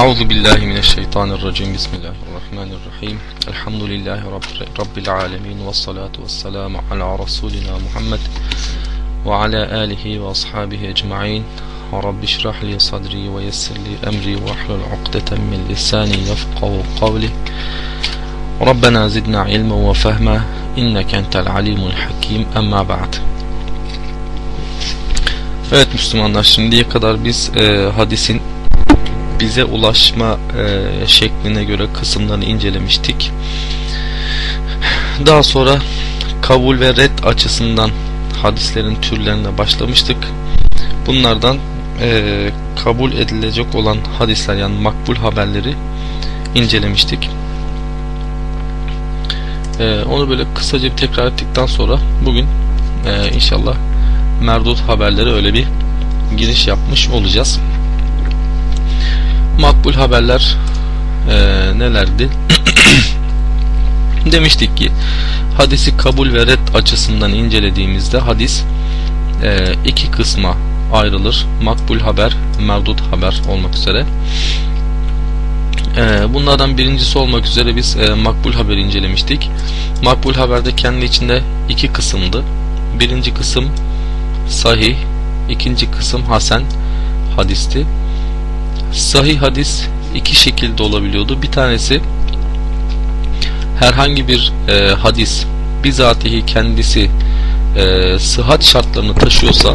أعوذ بالله من الشيطان الرجيم. بسم الله الرحمن الرحيم. الحمد لله رب, رب العالمين والصلاة والسلام على رسولنا محمد وعلى آله وأصحابه أجمعين. رب اشرح لي صدري ويسر لي أمري واحلل عقدة من لساني يفقه قولي. ربنا زدنا علما وفهما إنك أنت العليم الحكيم. أما بعد. Evet Müslümanlar şimdiye kadar biz e, hadisin bize ulaşma e, şekline göre kısımlarını incelemiştik. Daha sonra kabul ve red açısından hadislerin türlerine başlamıştık. Bunlardan e, kabul edilecek olan hadisler yani makbul haberleri incelemiştik. E, onu böyle kısaca bir tekrar ettikten sonra bugün e, inşallah merdut haberleri öyle bir giriş yapmış olacağız. Makbul haberler e, nelerdi? Demiştik ki hadisi kabul ve red açısından incelediğimizde hadis e, iki kısma ayrılır. Makbul haber, merdut haber olmak üzere. E, bunlardan birincisi olmak üzere biz e, makbul haber incelemiştik. Makbul haberde kendi içinde iki kısımdı. Birinci kısım sahih, ikinci kısım hasen hadisti. Sahih hadis iki şekilde olabiliyordu. Bir tanesi herhangi bir e, hadis bizatihi kendisi e, sıhhat şartlarını taşıyorsa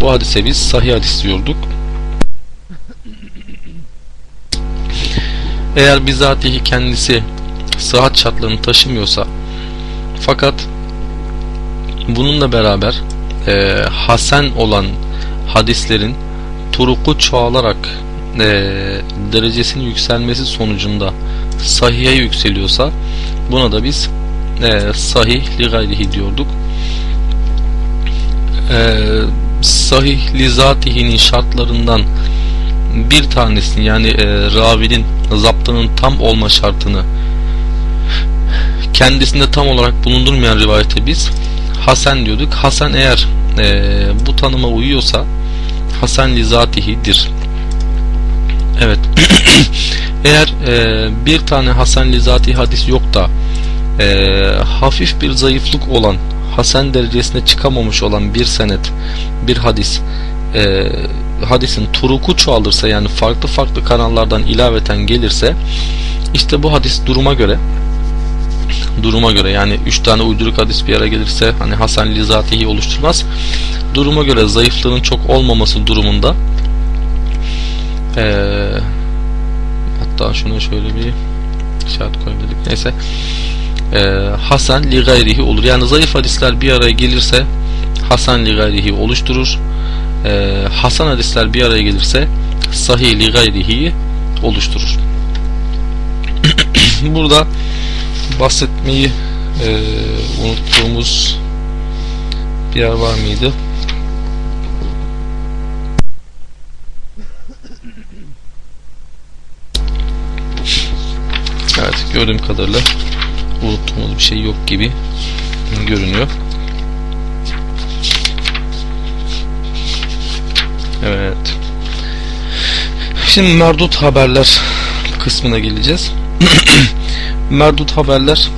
bu hadise biz sahih hadis diyorduk. Eğer bizatihi kendisi sıhhat şartlarını taşımıyorsa fakat bununla beraber e, hasen olan hadislerin turuku çoğalarak e, derecesinin yükselmesi sonucunda sahihe yükseliyorsa buna da biz e, sahih li gayrihi diyorduk. E, sahih li zatihinin şartlarından bir tanesini yani e, ravinin zaptının tam olma şartını kendisinde tam olarak bulundurmayan rivayete biz Hasan diyorduk. Hasan eğer e, bu tanıma uyuyorsa Hasan li zatihidir. Evet. eğer e, bir tane Hasan li zati hadis yok da e, hafif bir zayıflık olan Hasan derecesine çıkamamış olan bir senet bir hadis e, hadisin turuku çoğalırsa yani farklı farklı kanallardan ilaveten gelirse işte bu hadis duruma göre duruma göre yani 3 tane uyduruk hadis bir araya gelirse hani Hasan Lizatihi oluşturmaz. Duruma göre zayıflığının çok olmaması durumunda ee, hatta şuna şöyle bir işaret koyayım dedik. Neyse ee, Hasan li gayrihi olur. Yani zayıf hadisler bir araya gelirse Hasan li gayrihi oluşturur. Ee, Hasan hadisler bir araya gelirse sahih li gayrihi oluşturur. Burada bahsetmeyi e, unuttuğumuz bir yer var mıydı? Gördüğüm kadarıyla unuttuğumuz bir şey yok gibi görünüyor. Evet. Şimdi merdut haberler kısmına geleceğiz. merdut haberler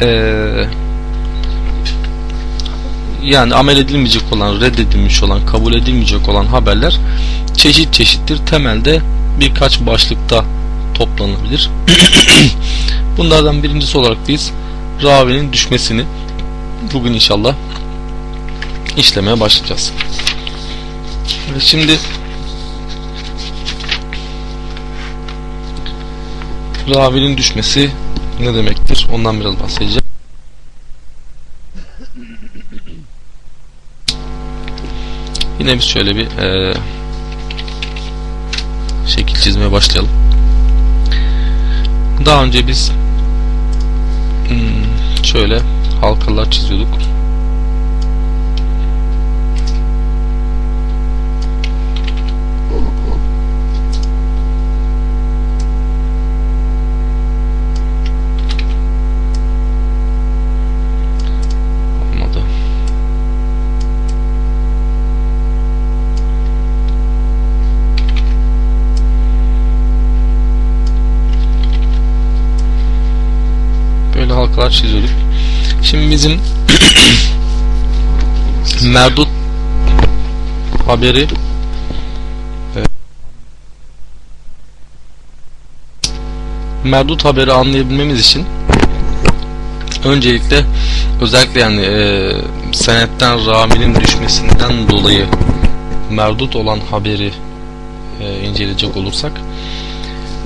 ee, yani amel edilmeyecek olan, reddedilmiş olan, kabul edilmeyecek olan haberler çeşit çeşittir. Temelde birkaç başlıkta toplanabilir. Bunlardan birincisi olarak biz ravinin düşmesini bugün inşallah işlemeye başlayacağız. Şimdi ravinin düşmesi ne demektir? Ondan biraz bahsedeceğim. Yine biz şöyle bir e, şekil çizmeye başlayalım. Daha önce biz hmm, şöyle halkalar çiziyorduk. Şimdi bizim merdut haberi merdut haberi anlayabilmemiz için öncelikle özellikle yani e, senetten raminin düşmesinden dolayı merdut olan haberi e, inceleyecek olursak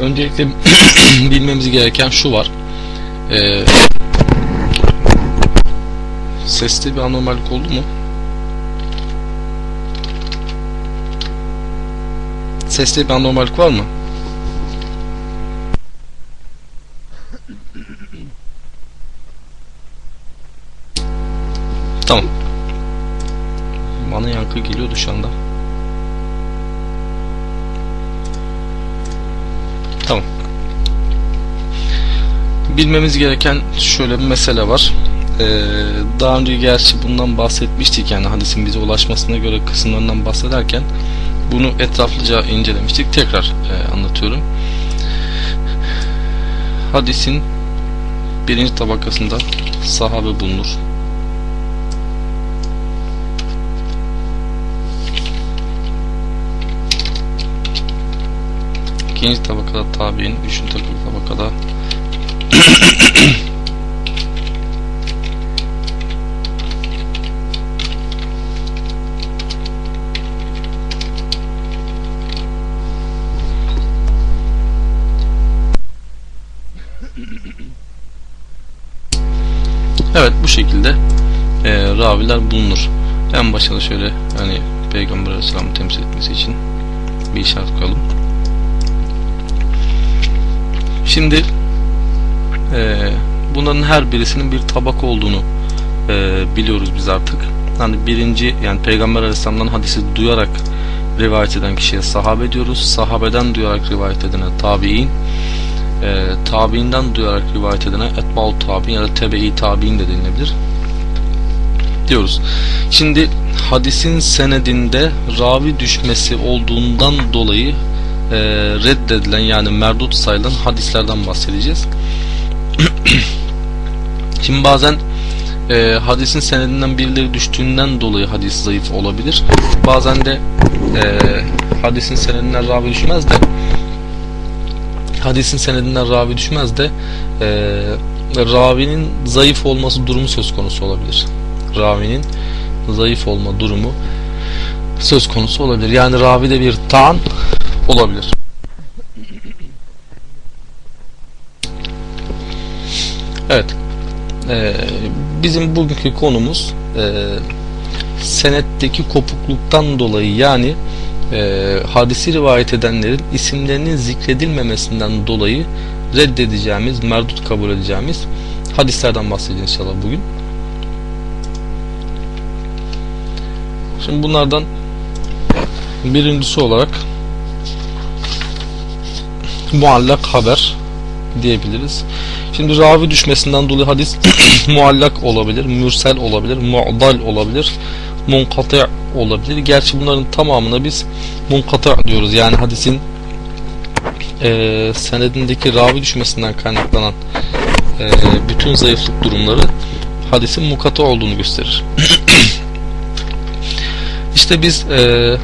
öncelikle bilmemiz gereken şu var. E, seste bir anormallik oldu mu? Seste bir anormallik var mı? Tamam. Bana yankı geliyordu şu anda. Tamam. Bilmemiz gereken şöyle bir mesele var. Ee, daha önce gerçi bundan bahsetmiştik yani hadisin bize ulaşmasına göre kısımlarından bahsederken bunu etraflıca incelemiştik. Tekrar e, anlatıyorum. Hadisin birinci tabakasında sahabe bulunur. ikinci tabakada tabi'in, üçüncü tabakada Evet bu şekilde e, raviler bulunur. En başta şöyle hani Peygamber Aleyhisselam'ı temsil etmesi için bir işaret koyalım. Şimdi e, bunların her birisinin bir tabak olduğunu e, biliyoruz biz artık. Yani birinci yani Peygamber Aleyhisselam'dan hadisi duyarak rivayet eden kişiye sahabe diyoruz. Sahabeden duyarak rivayet edene tabi'in. E, tabi'inden duyarak rivayet edene etba'u tabi'in ya da tebe-i tabi'in de denilebilir. Diyoruz. Şimdi hadisin senedinde ravi düşmesi olduğundan dolayı e, reddedilen yani merdut sayılan hadislerden bahsedeceğiz. Şimdi bazen e, hadisin senedinden birileri düştüğünden dolayı hadis zayıf olabilir. Bazen de e, hadisin senedinden ravi düşmez de hadisin senedinden ravi düşmez de e, ravinin zayıf olması durumu söz konusu olabilir. Ravinin zayıf olma durumu söz konusu olabilir. Yani ravide bir tan olabilir. Evet. Ee, bizim bugünkü konumuz e, senetteki kopukluktan dolayı yani e, hadisi rivayet edenlerin isimlerinin zikredilmemesinden dolayı reddedeceğimiz, merdut kabul edeceğimiz hadislerden bahsedeceğiz inşallah bugün. Şimdi bunlardan birincisi olarak muallak haber diyebiliriz. Şimdi ravi düşmesinden dolayı hadis muallak olabilir, mürsel olabilir, mu'dal olabilir, munkati olabilir. Gerçi bunların tamamına biz munkati diyoruz. Yani hadisin e, senedindeki ravi düşmesinden kaynaklanan e, bütün zayıflık durumları hadisin mukata olduğunu gösterir. İşte biz e,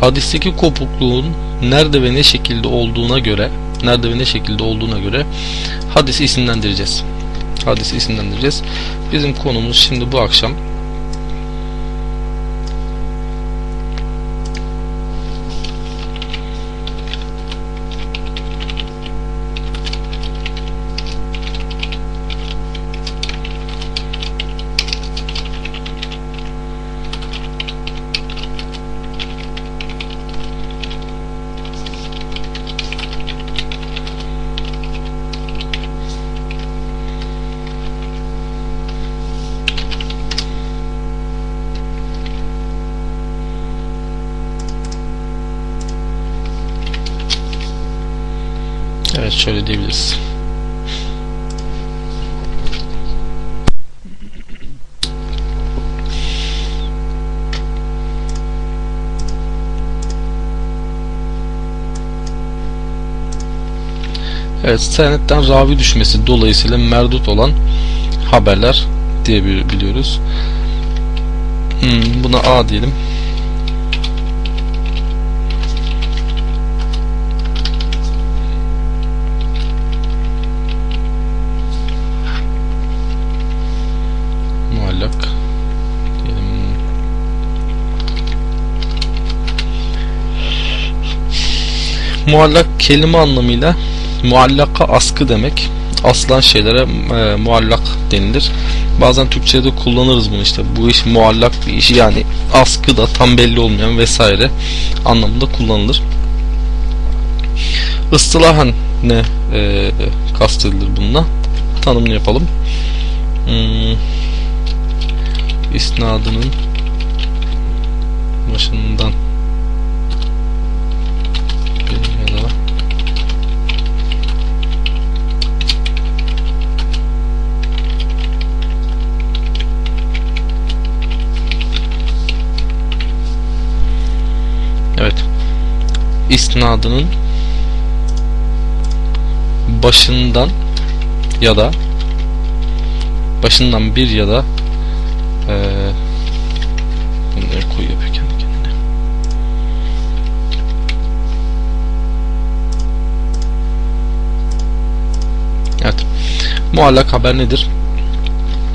hadisteki kopukluğun nerede ve ne şekilde olduğuna göre nerede ve ne şekilde olduğuna göre hadisi isimlendireceğiz. Hadisi isimlendireceğiz. Bizim konumuz şimdi bu akşam Evet şöyle diyebiliriz. Evet senetten ravi düşmesi dolayısıyla merdut olan haberler diye biliyoruz. Hmm, buna A diyelim. Muallak diyelim. Muallak kelime anlamıyla muallaka askı demek. Aslan şeylere e, muallak denilir. Bazen Türkçe'de kullanırız bunu işte. Bu iş muallak bir iş yani askı da tam belli olmayan vesaire anlamında kullanılır. Istilahan ne e, kastedilir bununla? Tanımını yapalım. Hmm, isnadının başından ya da Evet. İsnadının başından ya da başından bir ya da ee, bunları koy yapıyor kendi kendine. Evet. Muallak haber nedir?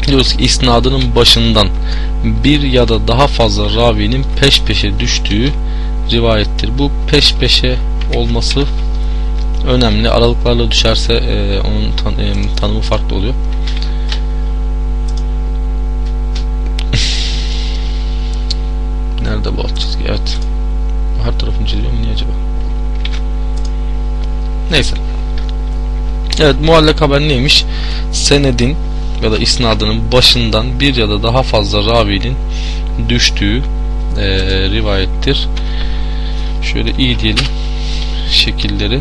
Diyoruz ki isnadının başından bir ya da daha fazla ravinin peş peşe düştüğü rivayettir. Bu peş peşe olması önemli. Aralıklarla düşerse e, onun tan e, tanımı farklı oluyor. Nerede bu alt çizgi? Evet. Her tarafını çiziyorum. Niye acaba? Neyse. Evet muallak haber neymiş? Senedin ya da isnadının başından bir ya da daha fazla ravinin düştüğü e, rivayettir. Şöyle iyi diyelim şekilleri.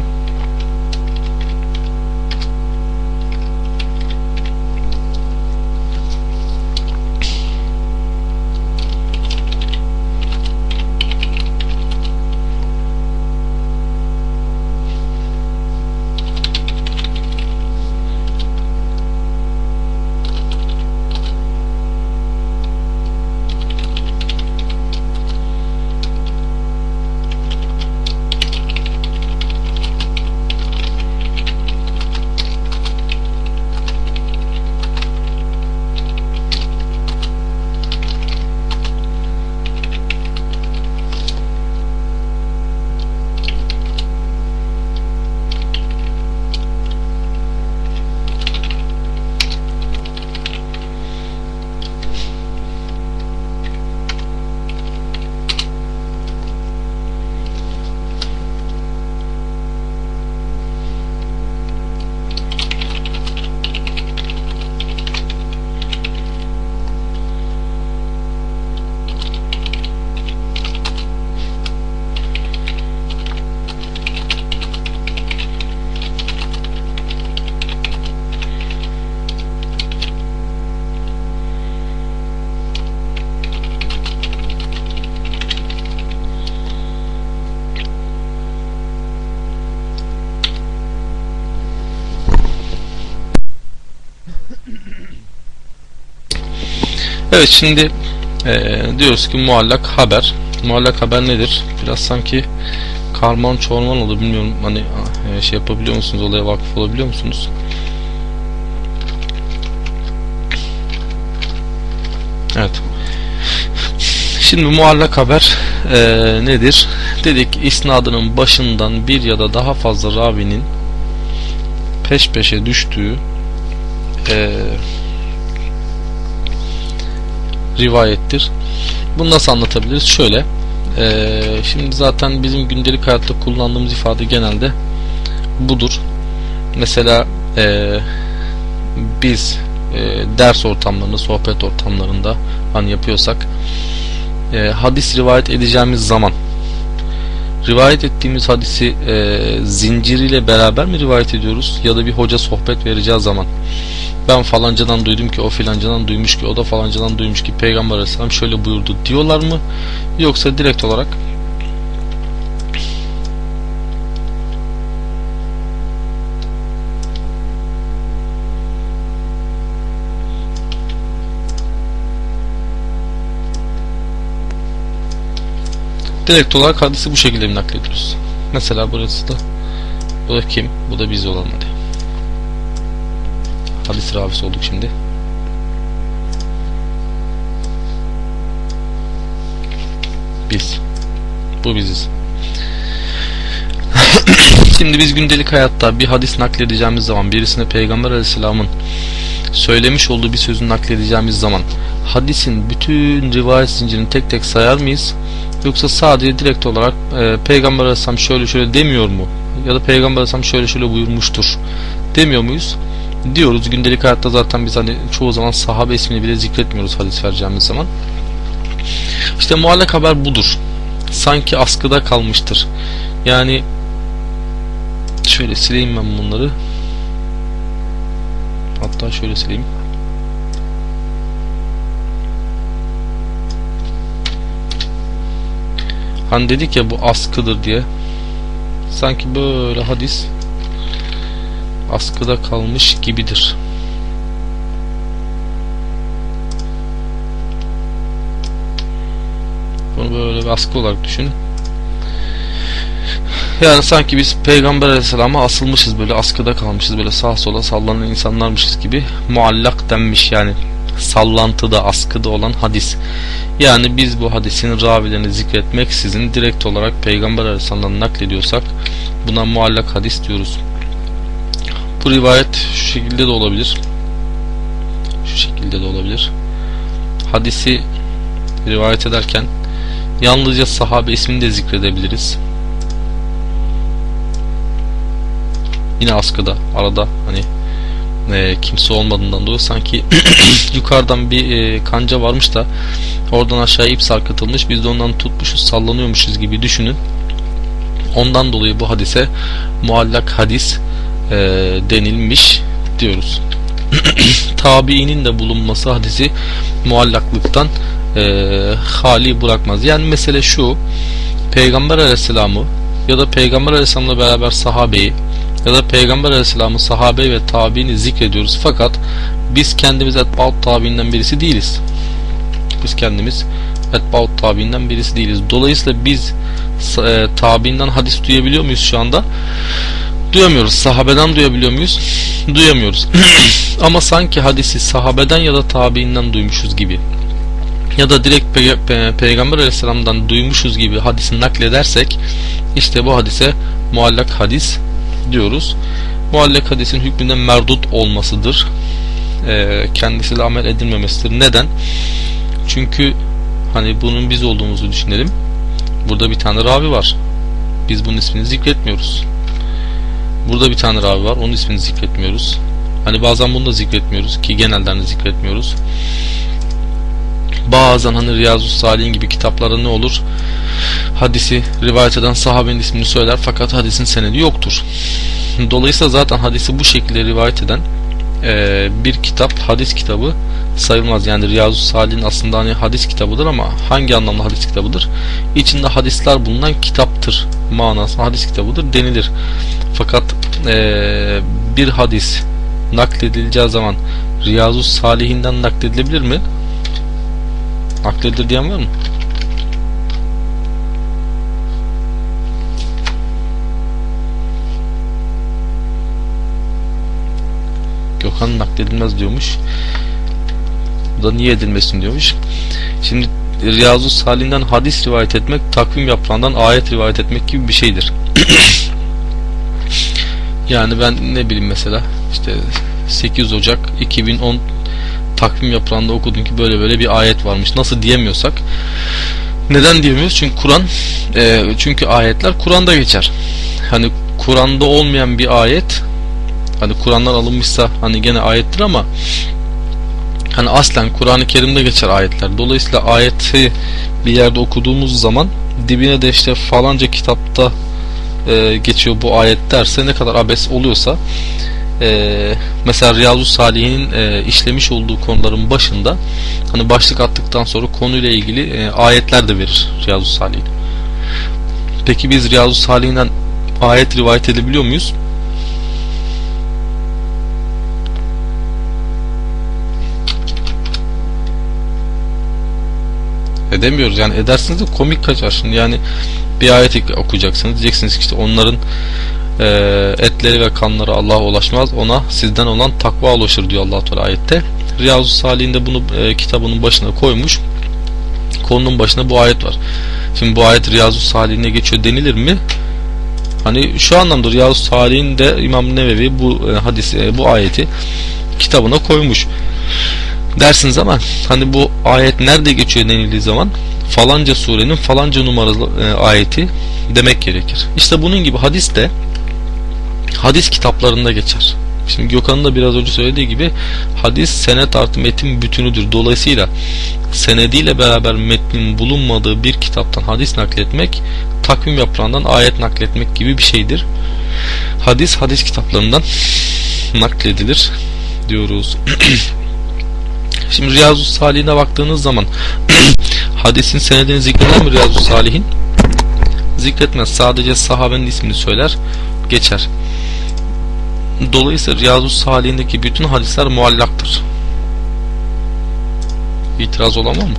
Evet şimdi e, diyoruz ki muallak haber. Muallak haber nedir? Biraz sanki karman çorman oldu bilmiyorum hani e, şey yapabiliyor musunuz olaya vakıf olabiliyor musunuz? Evet. Şimdi muallak haber e, nedir? Dedik isnadının başından bir ya da daha fazla ravinin peş peşe düştüğü e, rivayettir. Bunu nasıl anlatabiliriz? Şöyle. E, şimdi zaten bizim gündelik hayatta kullandığımız ifade genelde budur. Mesela e, biz e, ders ortamlarında, sohbet ortamlarında hani yapıyorsak e, hadis rivayet edeceğimiz zaman rivayet ettiğimiz hadisi e, zinciriyle beraber mi rivayet ediyoruz ya da bir hoca sohbet vereceği zaman ben falancadan duydum ki o filancadan duymuş ki o da falancadan duymuş ki Peygamber Aleyhisselam şöyle buyurdu diyorlar mı? Yoksa direkt olarak direkt olarak hadisi bu şekilde mi naklediyoruz? Mesela burası da bu da kim? Bu da biz olan hadi. Hadis ravisi olduk şimdi. Biz. Bu biziz. Şimdi biz gündelik hayatta bir hadis nakledeceğimiz zaman birisine Peygamber Aleyhisselam'ın söylemiş olduğu bir sözü nakledeceğimiz zaman hadisin bütün rivayet zincirini tek tek sayar mıyız? Yoksa sadece direkt olarak e, Peygamber Aleyhisselam şöyle şöyle demiyor mu? Ya da Peygamber Aleyhisselam şöyle şöyle buyurmuştur demiyor muyuz? Diyoruz. Gündelik hayatta zaten biz hani çoğu zaman sahabe ismini bile zikretmiyoruz hadis vereceğimiz zaman. İşte muallak haber budur. Sanki askıda kalmıştır. Yani şöyle sileyim ben bunları. Hatta şöyle sileyim. Hani dedik ya bu askıdır diye. Sanki böyle hadis askıda kalmış gibidir. Bunu böyle bir askı olarak düşünün. Yani sanki biz Peygamber Aleyhisselam'a asılmışız böyle askıda kalmışız böyle sağa sola sallanan insanlarmışız gibi muallak denmiş yani sallantıda askıda olan hadis. Yani biz bu hadisin ravilerini zikretmek sizin direkt olarak Peygamber Aleyhisselam'dan naklediyorsak buna muallak hadis diyoruz. Bu rivayet şu şekilde de olabilir. Şu şekilde de olabilir. Hadisi rivayet ederken yalnızca sahabe ismini de zikredebiliriz. Yine askıda arada hani e, kimse olmadığından dolayı sanki yukarıdan bir e, kanca varmış da oradan aşağıya ip sarkıtılmış biz de ondan tutmuşuz sallanıyormuşuz gibi düşünün. Ondan dolayı bu hadise muallak hadis e, denilmiş diyoruz. Tabiinin de bulunması hadisi muallaklıktan e, hali bırakmaz. Yani mesele şu Peygamber Aleyhisselam'ı ya da Peygamber Aleyhisselam'la beraber sahabeyi ya da Peygamber Aleyhisselam'ı sahabe ve tabiini zikrediyoruz. Fakat biz kendimiz etbaut tabiinden birisi değiliz. Biz kendimiz etbaut tabiinden birisi değiliz. Dolayısıyla biz e, tabiinden hadis duyabiliyor muyuz şu anda? Duyamıyoruz. Sahabeden duyabiliyor muyuz? Duyamıyoruz. Ama sanki hadisi sahabeden ya da tabiinden duymuşuz gibi ya da direkt Pey Pe Peygamber Aleyhisselam'dan duymuşuz gibi hadisi nakledersek işte bu hadise muallak hadis diyoruz. Muallak hadisin hükmünde merdut olmasıdır. E, kendisiyle amel edilmemesidir. Neden? Çünkü hani bunun biz olduğumuzu düşünelim. Burada bir tane ravi var. Biz bunun ismini zikretmiyoruz. Burada bir tane ravi var. Onun ismini zikretmiyoruz. Hani bazen bunu da zikretmiyoruz ki genelden de zikretmiyoruz. Bazen hani Riyazu Salih'in gibi kitaplarda ne olur? Hadisi rivayet eden sahabenin ismini söyler fakat hadisin senedi yoktur. Dolayısıyla zaten hadisi bu şekilde rivayet eden e, bir kitap hadis kitabı sayılmaz. Yani Riyazu Salih'in aslında hani hadis kitabıdır ama hangi anlamda hadis kitabıdır? İçinde hadisler bulunan kitaptır. Manası hadis kitabıdır denilir. Fakat e, bir hadis nakledileceği zaman Riyazu Salih'inden nakledilebilir mi? Nakledilir diyen var mı? Gökhan nakledilmez diyormuş. Bu da niye edilmesin diyormuş. Şimdi Riyazu Salih'den hadis rivayet etmek takvim yaprağından ayet rivayet etmek gibi bir şeydir. yani ben ne bileyim mesela işte 8 Ocak 2010 takvim yaprağında okudum ki böyle böyle bir ayet varmış. Nasıl diyemiyorsak neden diyemiyoruz? Çünkü Kur'an e, çünkü ayetler Kur'an'da geçer. Hani Kur'an'da olmayan bir ayet hani Kur'an'dan alınmışsa hani gene ayettir ama hani aslen Kur'an-ı Kerim'de geçer ayetler. Dolayısıyla ayeti bir yerde okuduğumuz zaman dibine de işte falanca kitapta e, geçiyor bu ayet derse ne kadar abes oluyorsa e, mesela Riyazu Salih'in e, işlemiş olduğu konuların başında hani başlık attıktan sonra konuyla ilgili e, ayetler de verir Riyazu Salih'in. Peki biz Riyazu Salih'inden ayet rivayet edebiliyor muyuz? Edemiyoruz. Yani edersiniz de komik kaçar. Şimdi yani bir ayet okuyacaksınız. Diyeceksiniz ki işte onların e, etleri ve kanları Allah'a ulaşmaz. Ona sizden olan takva ulaşır diyor allah Teala ayette. Riyazu Salih'in bunu e, kitabının başına koymuş. Konunun başına bu ayet var. Şimdi bu ayet Riyazu Salih'ine geçiyor denilir mi? Hani şu anlamda Riyazu Salih'in de İmam Nevevi bu e, hadisi e, bu ayeti kitabına koymuş dersiniz ama hani bu ayet nerede geçiyor denildiği zaman falanca surenin falanca numaralı e, ayeti demek gerekir. İşte bunun gibi hadis de hadis kitaplarında geçer. Şimdi Gökhan'ın da biraz önce söylediği gibi hadis senet artı metin bütünüdür. Dolayısıyla senediyle beraber metnin bulunmadığı bir kitaptan hadis nakletmek takvim yaprağından ayet nakletmek gibi bir şeydir. Hadis hadis kitaplarından nakledilir diyoruz. Şimdi Riyazu Salih'ine baktığınız zaman hadisin senedini zikreder mi Riyazu Salih'in? Zikretmez. Sadece sahabenin ismini söyler, geçer. Dolayısıyla Riyazu Salih'indeki bütün hadisler muallaktır. İtiraz olamam mı?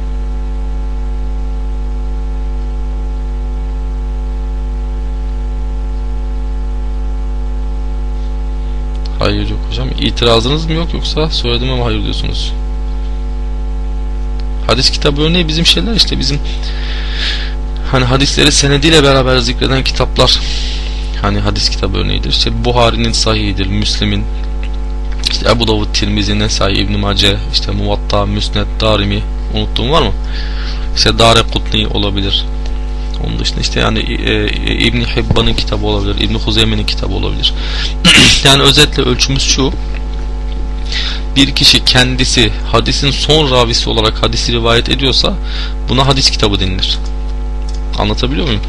Hayır yok hocam. İtirazınız mı yok yoksa söyledim ama hayır diyorsunuz. Hadis kitabı örneği bizim şeyler işte bizim hani hadisleri senediyle beraber zikreden kitaplar hani hadis kitabı örneğidir. İşte Buhari'nin sahihidir, Müslim'in işte Ebu Davud, Tirmizi, Nesai, İbn Mace, işte Muvatta, Müsned, Darimi unuttuğum var mı? İşte Dare Kutni olabilir. Onun dışında işte yani e, e, İbn Hibban'ın kitabı olabilir, İbn Huzeyme'nin kitabı olabilir. yani özetle ölçümüz şu. Bir kişi kendisi hadisin son ravisi olarak hadisi rivayet ediyorsa buna hadis kitabı denilir. Anlatabiliyor muyum?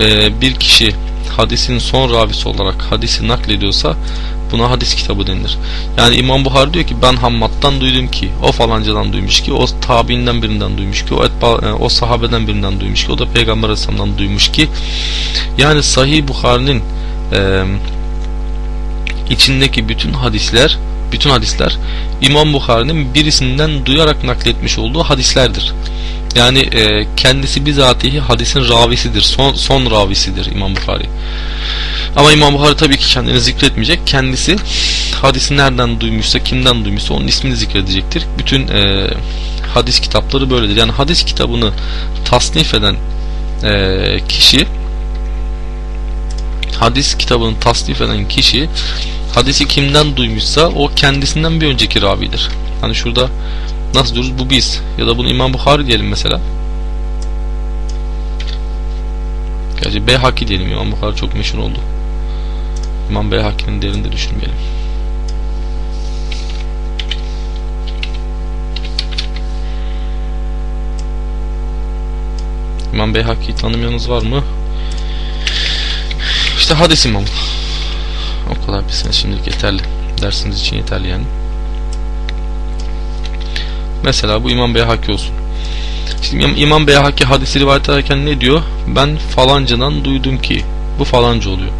Ee, bir kişi hadisin son ravisi olarak hadisi naklediyorsa buna hadis kitabı denilir. Yani İmam Buhari diyor ki ben Hammad'dan duydum ki o falancadan duymuş ki o tabiinden birinden duymuş ki o, etba, e, o sahabeden birinden duymuş ki o da Peygamber Aleyhisselam'dan duymuş ki yani Sahih Buhari'nin e, içindeki bütün hadisler bütün hadisler İmam Bukhari'nin birisinden duyarak nakletmiş olduğu hadislerdir. Yani e, kendisi bizatihi hadisin ravisidir. Son, son ravisidir İmam Bukhari. Ama İmam Bukhari tabii ki kendini zikretmeyecek. Kendisi hadisi nereden duymuşsa, kimden duymuşsa onun ismini zikredecektir. Bütün e, hadis kitapları böyledir. Yani hadis kitabını tasnif eden e, kişi hadis kitabını tasnif eden kişi hadisi kimden duymuşsa o kendisinden bir önceki ravidir. Hani şurada nasıl diyoruz bu biz ya da bunu İmam Bukhari diyelim mesela. Gerçi Beyhaki diyelim İmam Bukhari çok meşhur oldu. İmam Beyhaki'nin derinde düşünmeyelim. İmam Beyhaki'yi tanımayanız var mı? İşte hadis imamı. O kadar bilseniz şimdilik yeterli. Dersiniz için yeterli yani. Mesela bu İmam Beyhaki olsun. Şimdi İmam Beyhaki hadisi rivayet ederken ne diyor? Ben falancadan duydum ki bu falanca oluyor.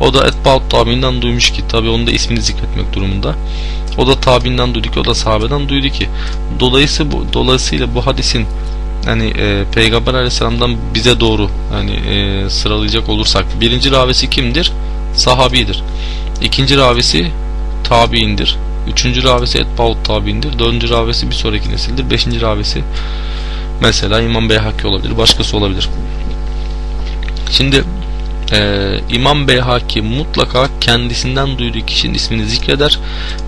O da Etbaut tabiinden duymuş ki tabi onun da ismini zikretmek durumunda. O da tabiinden duydu ki o da sahabeden duydu ki. Dolayısıyla bu, dolayısıyla bu hadisin yani e, Peygamber Aleyhisselam'dan bize doğru yani e, sıralayacak olursak birinci ravisi kimdir? Sahabidir. İkinci ravisi tabiindir. Üçüncü ravisi etbaut tabiindir. Dördüncü ravisi bir sonraki nesildir. Beşinci ravisi mesela İmam Beyhaki olabilir. Başkası olabilir. Şimdi e, İmam Beyhaki mutlaka kendisinden duyduğu kişinin ismini zikreder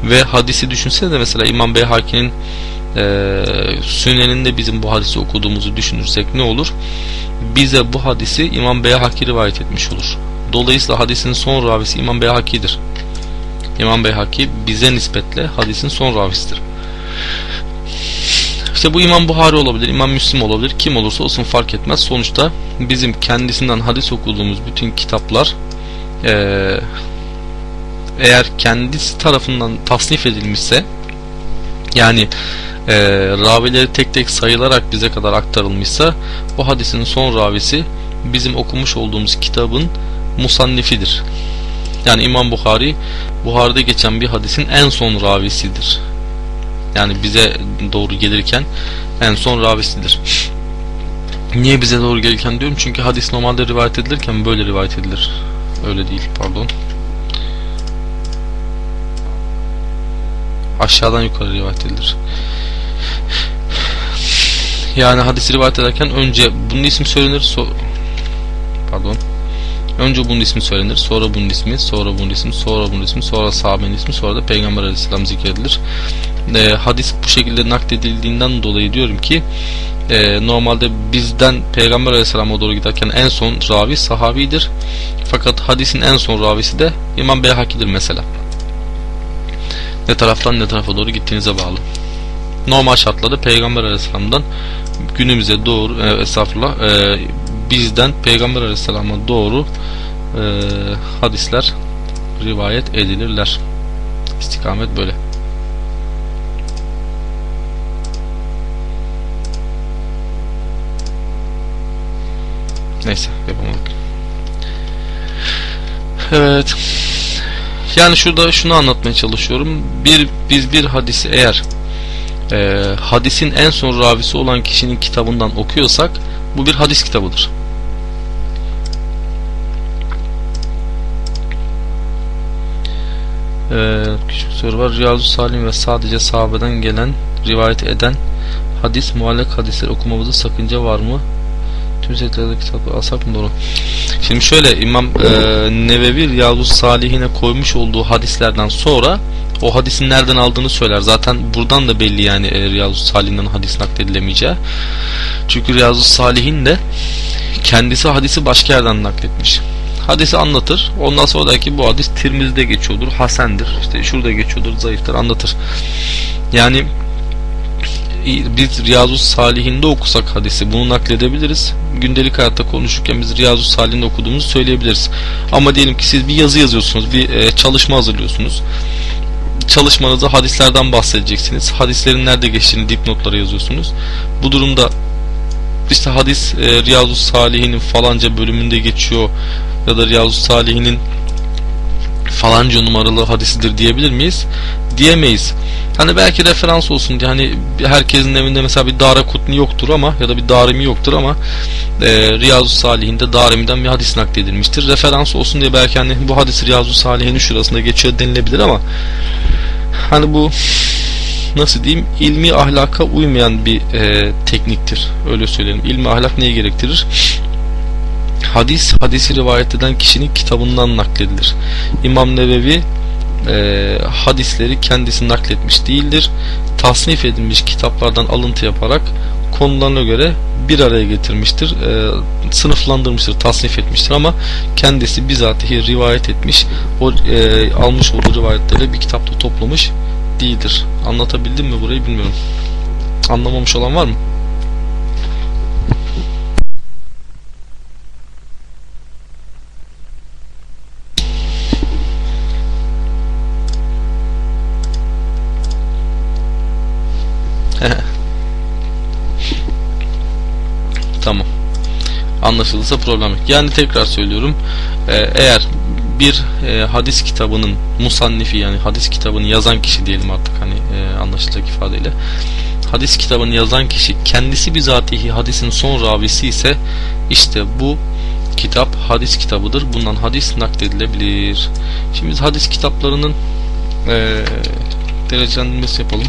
ve hadisi düşünsene de mesela İmam Beyhaki'nin e, Sünen'inde bizim bu hadisi okuduğumuzu düşünürsek ne olur? Bize bu hadisi İmam Beyhaki rivayet etmiş olur. Dolayısıyla hadisin son ravisi İmam Beyhaki'dir. İmam Beyhaki bize nispetle hadisin son ravisidir. İşte bu İmam Buhari olabilir, İmam Müslim olabilir, kim olursa olsun fark etmez. Sonuçta bizim kendisinden hadis okuduğumuz bütün kitaplar ee, eğer kendisi tarafından tasnif edilmişse yani e, ravileri tek tek sayılarak bize kadar aktarılmışsa bu hadisin son ravisi bizim okumuş olduğumuz kitabın musannifidir. Yani İmam Bukhari Buhari'de geçen bir hadisin en son ravisidir. Yani bize doğru gelirken en son ravisidir. Niye bize doğru gelirken diyorum çünkü hadis normalde rivayet edilirken böyle rivayet edilir. Öyle değil pardon. Aşağıdan yukarı rivayet edilir. Yani hadisi rivayet ederken önce bunun ismi söylenir. So pardon. Önce bunun ismi söylenir, sonra bunun ismi, sonra bunun ismi, sonra bunun ismi, sonra sahabenin ismi, sonra da Peygamber Aleyhisselam zikredilir. E, hadis bu şekilde nakledildiğinden dolayı diyorum ki e, normalde bizden Peygamber Aleyhisselam'a doğru giderken en son ravi sahabidir. Fakat hadisin en son ravisi de İmam Beyhaki'dir mesela. Ne taraftan ne tarafa doğru gittiğinize bağlı. Normal şartlarda Peygamber Aleyhisselam'dan günümüze doğru e, estağfurullah e, bizden Peygamber Aleyhisselam'a doğru e, hadisler rivayet edilirler. İstikamet böyle. Neyse yapamadık. Evet. Yani şurada şunu anlatmaya çalışıyorum. Bir biz bir hadisi eğer e, hadisin en son ravisi olan kişinin kitabından okuyorsak bu bir hadis kitabıdır. Ee, küçük soru var. Riyazu Salim ve sadece sahabeden gelen rivayet eden hadis, muallak hadisleri okumamızda sakınca var mı? Tüm setlerde kitapları alsak mı doğru? Şimdi şöyle İmam e, Nevevi Riyazu Salihine koymuş olduğu hadislerden sonra o hadisin nereden aldığını söyler. Zaten buradan da belli yani e, Riyazu Salih'in hadis nakledilemeyeceği. Çünkü Riyazu Salih'in de kendisi hadisi başka yerden nakletmiş hadisi anlatır. Ondan sonra ki bu hadis Tirmiz'de geçiyordur, Hasendir. İşte şurada geçiyordur, zayıftır anlatır. Yani biz Riyazu Salihinde okusak hadisi bunu nakledebiliriz. Gündelik hayatta konuşurken biz Riyazu Salihinde okuduğumuzu söyleyebiliriz. Ama diyelim ki siz bir yazı yazıyorsunuz, bir e, çalışma hazırlıyorsunuz. Çalışmanızda hadislerden bahsedeceksiniz. Hadislerin nerede geçtiğini dipnotlara yazıyorsunuz. Bu durumda işte hadis e, Riyazu Salihinin falanca bölümünde geçiyor ya da Riyazu Salihinin falanca numaralı hadisidir diyebilir miyiz? Diyemeyiz. Hani belki referans olsun diye hani herkesin evinde mesela bir Dara Kutni yoktur ama ya da bir Darimi yoktur ama e, Riyazu Salihinde Darimi'den bir hadis nakledilmiştir. Referans olsun diye belki hani bu hadis Riyazu Salihinin şurasında geçiyor denilebilir ama hani bu nasıl diyeyim ilmi ahlaka uymayan bir e, tekniktir. Öyle söyleyelim. İlmi ahlak neyi gerektirir? Hadis, hadisi rivayet eden kişinin kitabından nakledilir. İmam Nevevi e, hadisleri kendisi nakletmiş değildir. Tasnif edilmiş kitaplardan alıntı yaparak konularına göre bir araya getirmiştir. E, sınıflandırmıştır, tasnif etmiştir ama kendisi bizatihi rivayet etmiş. O e, almış olduğu rivayetleri bir kitapta toplamış değildir. Anlatabildim mi burayı bilmiyorum. Anlamamış olan var mı? Tamam. Anlaşılırsa problem yok. Yani tekrar söylüyorum. Ee, eğer bir e, hadis kitabının musannifi yani hadis kitabını yazan kişi diyelim artık hani e, anlaşılacak ifadeyle hadis kitabını yazan kişi kendisi bizatihi hadisin son ravisi ise işte bu kitap hadis kitabıdır. Bundan hadis nakledilebilir. Şimdi hadis kitaplarının e, derecelendirmesi yapalım.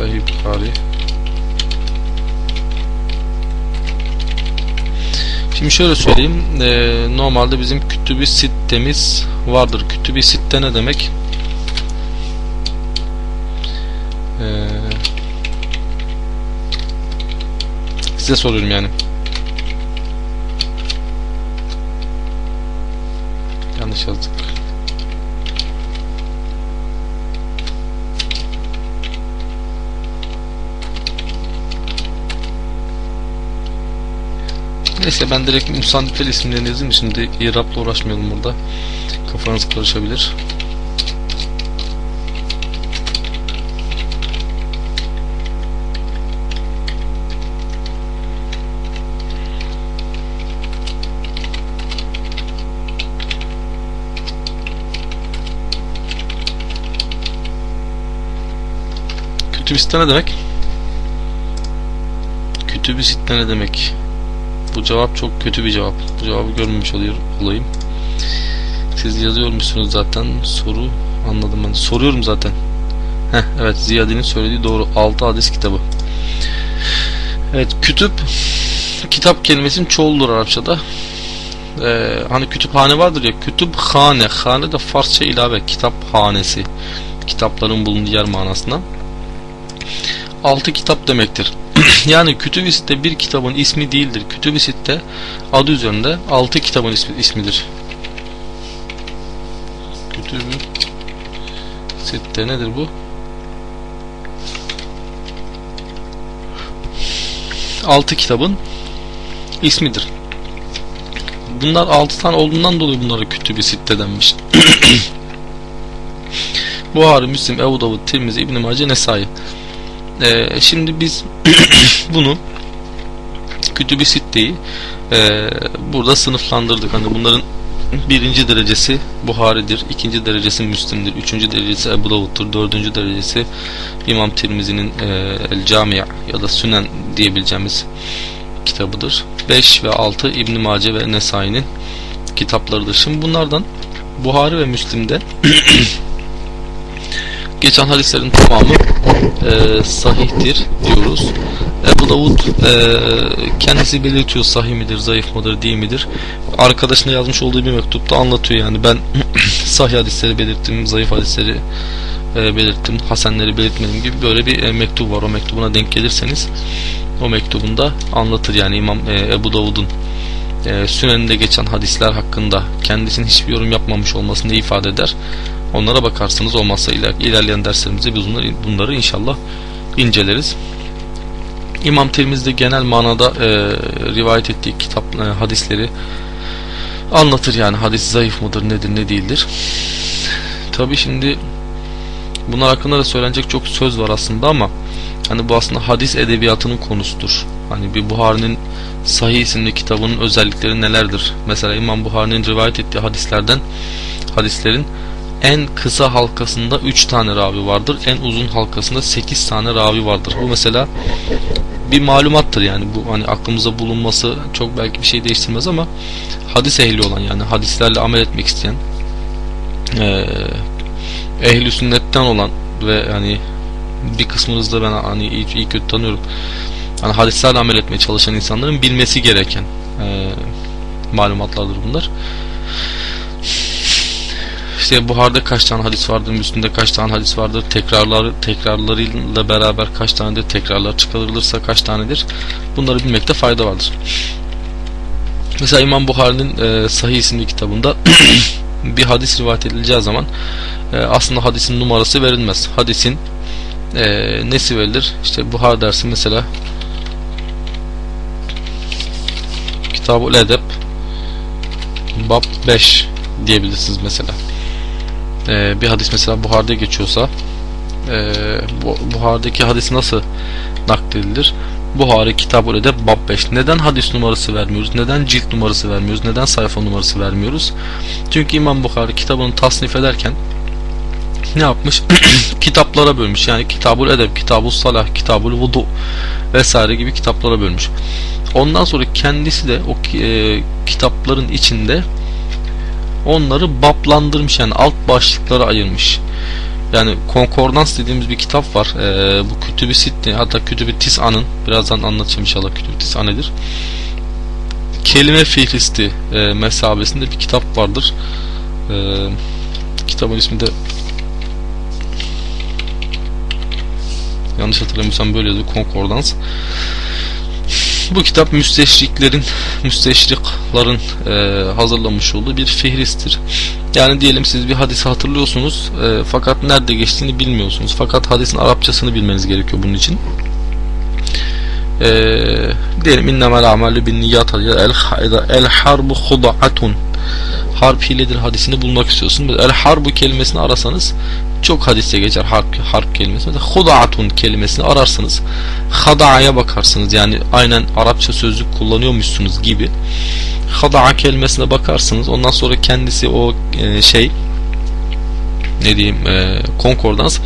Sahih Bukhari Şimdi şöyle söyleyeyim. E, normalde bizim kütübü sitemiz vardır. Kütübü sitte ne demek? E, size soruyorum yani. Yanlış yazdık. Neyse ben direkt musannifler isimlerini yazayım şimdi İrab'la uğraşmayalım burada. Kafanız karışabilir. Kütüb-i Sitte ne demek? Kütüb-i Sitte ne demek? Bu cevap çok kötü bir cevap. Bu cevabı görmemiş oluyor, olayım. Siz yazıyormuşsunuz zaten. Soru anladım ben. Soruyorum zaten. Heh, evet Ziyadi'nin söylediği doğru. 6 hadis kitabı. Evet kütüp kitap kelimesinin çoğuldur Arapçada. Ee, hani kütüphane vardır ya kütüp hane. De Farsça ilave kitap hanesi. Kitapların bulunduğu yer manasına. Altı kitap demektir. Yani kütüb-i sitte bir kitabın ismi değildir. Kütüb-i sitte adı üzerinde altı kitabın ismi, ismidir. Kütüb-i sitte nedir bu? Altı kitabın ismidir. Bunlar altı tane olduğundan dolayı bunlara kütüb-i sitte denmiş. Buhari, Müslim, Ebu Davud, Tirmizi, İbn-i Mace, Nesai. Ee, şimdi biz bunu Kütüb-i Sitte'yi e, burada sınıflandırdık. Hani bunların birinci derecesi Buhari'dir, ikinci derecesi Müslim'dir, üçüncü derecesi Ebu Davud'dur, dördüncü derecesi İmam Tirmizi'nin e, El Camia ya da Sünen diyebileceğimiz kitabıdır. 5 ve 6 İbn Mace ve Nesai'nin kitaplarıdır. Şimdi bunlardan Buhari ve Müslim'de geçen hadislerin tamamı e, sahihtir diyoruz. Ebu Davud e, kendisi belirtiyor sahih midir, zayıf mıdır, değil midir. Arkadaşına yazmış olduğu bir mektupta anlatıyor yani ben sahih hadisleri belirttim, zayıf hadisleri e, belirttim, hasenleri belirtmedim gibi böyle bir e, mektup var. O mektubuna denk gelirseniz o mektubunda anlatır yani İmam e, Ebu Davud'un e, Sünen'de geçen hadisler hakkında kendisinin hiçbir yorum yapmamış olmasını ifade eder. Onlara bakarsınız olmazsa iler, ilerleyen derslerimizde biz bunları, bunları inşallah inceleriz. İmam Tirmizi genel manada e, rivayet ettiği kitap e, hadisleri anlatır yani hadis zayıf mıdır nedir ne değildir. Tabi şimdi bunlar hakkında da söylenecek çok söz var aslında ama hani bu aslında hadis edebiyatının konusudur. Hani bir Buhari'nin Sahih isimli kitabının özellikleri nelerdir? Mesela İmam Buhari'nin rivayet ettiği hadislerden hadislerin en kısa halkasında 3 tane ravi vardır. En uzun halkasında 8 tane ravi vardır. Bu mesela bir malumattır yani bu hani aklımıza bulunması çok belki bir şey değiştirmez ama hadis ehli olan yani hadislerle amel etmek isteyen e, ehli sünnetten olan ve hani bir kısmınız da ben hani iyi, iyi kötü tanıyorum. Hani hadislerle amel etmeye çalışan insanların bilmesi gereken e, malumatlardır bunlar. İşte Buhar'da kaç tane hadis vardır, Müslüm'de kaç tane hadis vardır, tekrarlar tekrarlarıyla beraber kaç tanedir, tekrarlar çıkarılırsa kaç tanedir. Bunları bilmekte fayda vardır. Mesela İmam Buhari'nin e, Sahih isimli kitabında bir hadis rivayet edileceği zaman e, aslında hadisin numarası verilmez. Hadisin e, nesi verilir? İşte Buhar dersi mesela Kitab-ül Edeb Bab 5 diyebilirsiniz mesela e, bir hadis mesela Buhar'da geçiyorsa e, bu, Buhar'daki hadis nasıl nakledilir? Buhari kitabı öyle de bab 5. Neden hadis numarası vermiyoruz? Neden cilt numarası vermiyoruz? Neden sayfa numarası vermiyoruz? Çünkü İmam Buhari kitabını tasnif ederken ne yapmış? kitaplara bölmüş. Yani Kitabul Edeb, Kitabul Salah, Kitabul Vudu vesaire gibi kitaplara bölmüş. Ondan sonra kendisi de o e, kitapların içinde onları baplandırmış yani alt başlıklara ayırmış. Yani konkordans dediğimiz bir kitap var. Ee, bu Kütüb-i hatta Kütüb-i Tis'an'ın birazdan anlatacağım inşallah Kütüb-i Tis'a nedir. Kelime fihristi e, mesabesinde bir kitap vardır. E, kitabın ismi de yanlış hatırlamıyorsam böyle yazıyor konkordans bu kitap müsteşriklerin, müsteşrikların e, hazırlamış olduğu bir fihristtir. Yani diyelim siz bir hadisi hatırlıyorsunuz e, fakat nerede geçtiğini bilmiyorsunuz. Fakat hadisin Arapçasını bilmeniz gerekiyor bunun için. E, diyelim innemel amelü bin niyat el, el harbu hudaatun harp hiledir hadisini bulmak istiyorsun. El harbu kelimesini arasanız çok hadiste geçer harp, harp kelimesi. Mesela hudaatun kelimesini ararsınız. Hada'ya bakarsınız. Yani aynen Arapça sözlük kullanıyormuşsunuz gibi. Hada'a kelimesine bakarsınız. Ondan sonra kendisi o e, şey ne diyeyim e, konkordans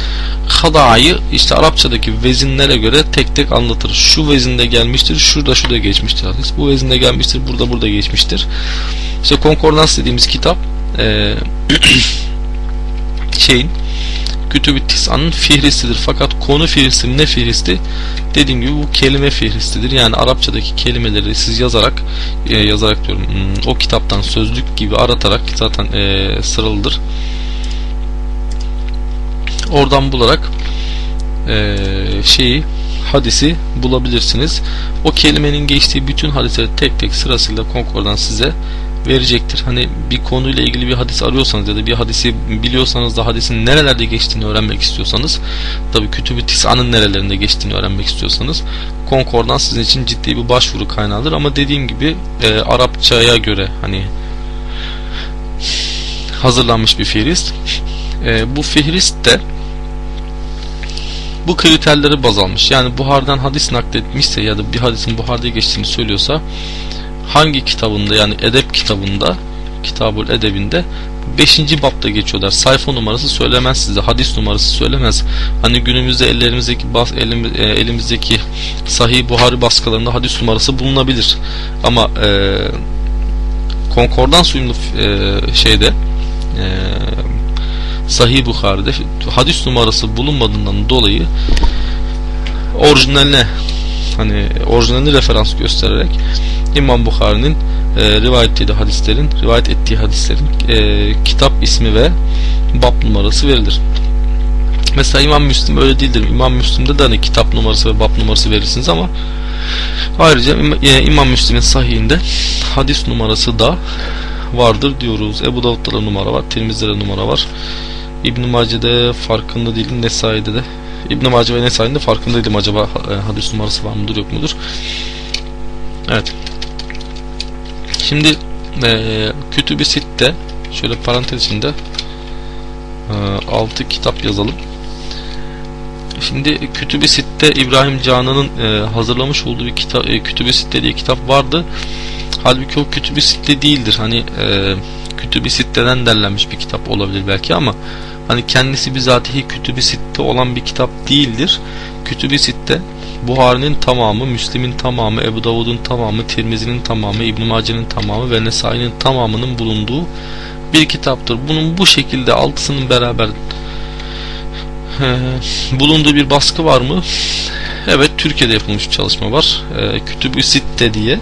hadayı işte Arapçadaki vezinlere göre tek tek anlatır. Şu vezinde gelmiştir, şurada şurada geçmiştir hadis. Bu vezinde gelmiştir, burada burada geçmiştir. İşte konkordans dediğimiz kitap e, şeyin Kütüb-i Tis'anın fihristidir. Fakat konu fihristi ne fihristi? Dediğim gibi bu kelime fihristidir. Yani Arapçadaki kelimeleri siz yazarak e, yazarak diyorum hmm, o kitaptan sözlük gibi aratarak zaten e, sıralıdır. Oradan bularak e, şeyi hadisi bulabilirsiniz. O kelimenin geçtiği bütün hadisleri tek tek sırasıyla konkordan size verecektir. Hani bir konuyla ilgili bir hadis arıyorsanız ya da bir hadisi biliyorsanız da hadisin nerelerde geçtiğini öğrenmek istiyorsanız tabi kütüb-i tis'anın nerelerinde geçtiğini öğrenmek istiyorsanız Concord'dan sizin için ciddi bir başvuru kaynağıdır ama dediğim gibi e, Arapçaya göre hani hazırlanmış bir fihrist. E, bu fihrist de bu kriterleri baz almış. Yani Buhar'dan hadis nakletmişse ya da bir hadisin Buhar'da geçtiğini söylüyorsa hangi kitabında yani edep kitabında Kitabul Edebinde 5. bapta geçiyorlar. Sayfa numarası söylemez size. Hadis numarası söylemez. Hani günümüzde ellerimizdeki bas, e, elimizdeki sahih Buhari baskılarında hadis numarası bulunabilir. Ama e, konkordans uyumlu e, şeyde e, Sahih Buhari'de hadis numarası bulunmadığından dolayı orijinaline hani orijinalini referans göstererek İmam Bukhari'nin e, rivayet ettiği hadislerin, rivayet ettiği hadislerin e, kitap ismi ve bab numarası verilir. Mesela İmam Müslim öyle değildir. İmam Müslim'de de hani kitap numarası ve bab numarası verirsiniz ama ayrıca e, İmam Müslim'in sahihinde hadis numarası da vardır diyoruz. Ebu Davud'da da numara var, Tirmiz'de de numara var. İbn-i Mace'de farkında değilim, Nesai'de de. İbn-i Mace ve Nesai'de farkında değilim acaba e, hadis numarası var mıdır yok mudur? Evet. Şimdi e, Kütüb-i Sitte şöyle parantez içinde e, 6 kitap yazalım. Şimdi Kütüb-i Sitte İbrahim Canan'ın e, hazırlamış olduğu bir kitap e, Kütüb-i Sitte diye kitap vardı. Halbuki o Kütüb-i Sitte değildir. Hani e, Kütüb-i Sitte'den derlenmiş bir kitap olabilir belki ama hani kendisi bizatihi Kütüb-i Sitte olan bir kitap değildir. Kütüb-i Sitte Buhari'nin tamamı, Müslim'in tamamı, Ebu Davud'un tamamı, Tirmizi'nin tamamı, İbn-i Mace'nin tamamı ve Nesai'nin tamamının bulunduğu bir kitaptır. Bunun bu şekilde altısının beraber e, bulunduğu bir baskı var mı? Evet, Türkiye'de yapılmış bir çalışma var. E, Kütüb-ü Sitte diye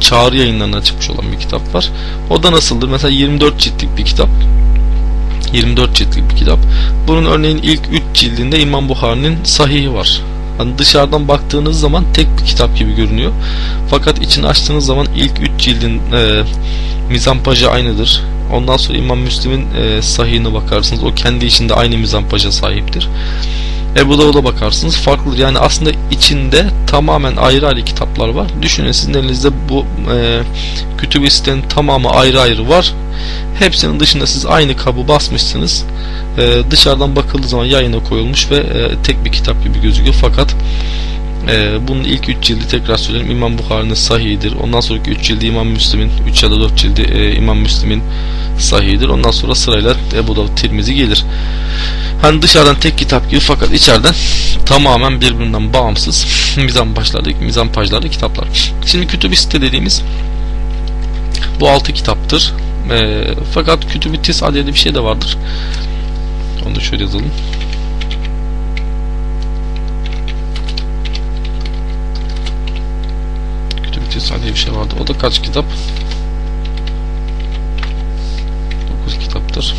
çağrı yayınlarına çıkmış olan bir kitap var. O da nasıldır? Mesela 24 ciltlik bir kitap. 24 ciltlik bir kitap. Bunun örneğin ilk 3 cildinde İmam Buhari'nin sahihi var. Hani dışarıdan baktığınız zaman tek bir kitap gibi görünüyor. Fakat içini açtığınız zaman ilk 3 cildin e, mizampajı aynıdır. Ondan sonra İmam Müslim'in e, sahihine bakarsınız. O kendi içinde aynı mizampaja sahiptir. Ebu Davud'a bakarsınız farklıdır. Yani aslında içinde tamamen ayrı ayrı kitaplar var. Düşünün sizin elinizde bu e, kütüb sitenin tamamı ayrı ayrı var. Hepsinin dışında siz aynı kabı basmışsınız. E, dışarıdan bakıldığı zaman yayına koyulmuş ve e, tek bir kitap gibi gözüküyor. Fakat e, bunun ilk 3 cildi tekrar söyleyeyim İmam Bukhari'nin sahihidir. Ondan sonraki 3 cildi İmam Müslim'in 3 ya da 4 cildi e, İmam Müslim'in sahihidir. Ondan sonra sırayla Ebu Davud Tirmizi gelir. Hani dışarıdan tek kitap gibi fakat içeriden tamamen birbirinden bağımsız mizan başlarda, mizan pajlarda kitaplar. Şimdi kütüb site dediğimiz bu altı kitaptır. E, fakat kütüb-i tis'a diye bir şey de vardır. Onu da şöyle yazalım. Tis'a diye bir şey vardı. O da kaç kitap? 9 kitaptır.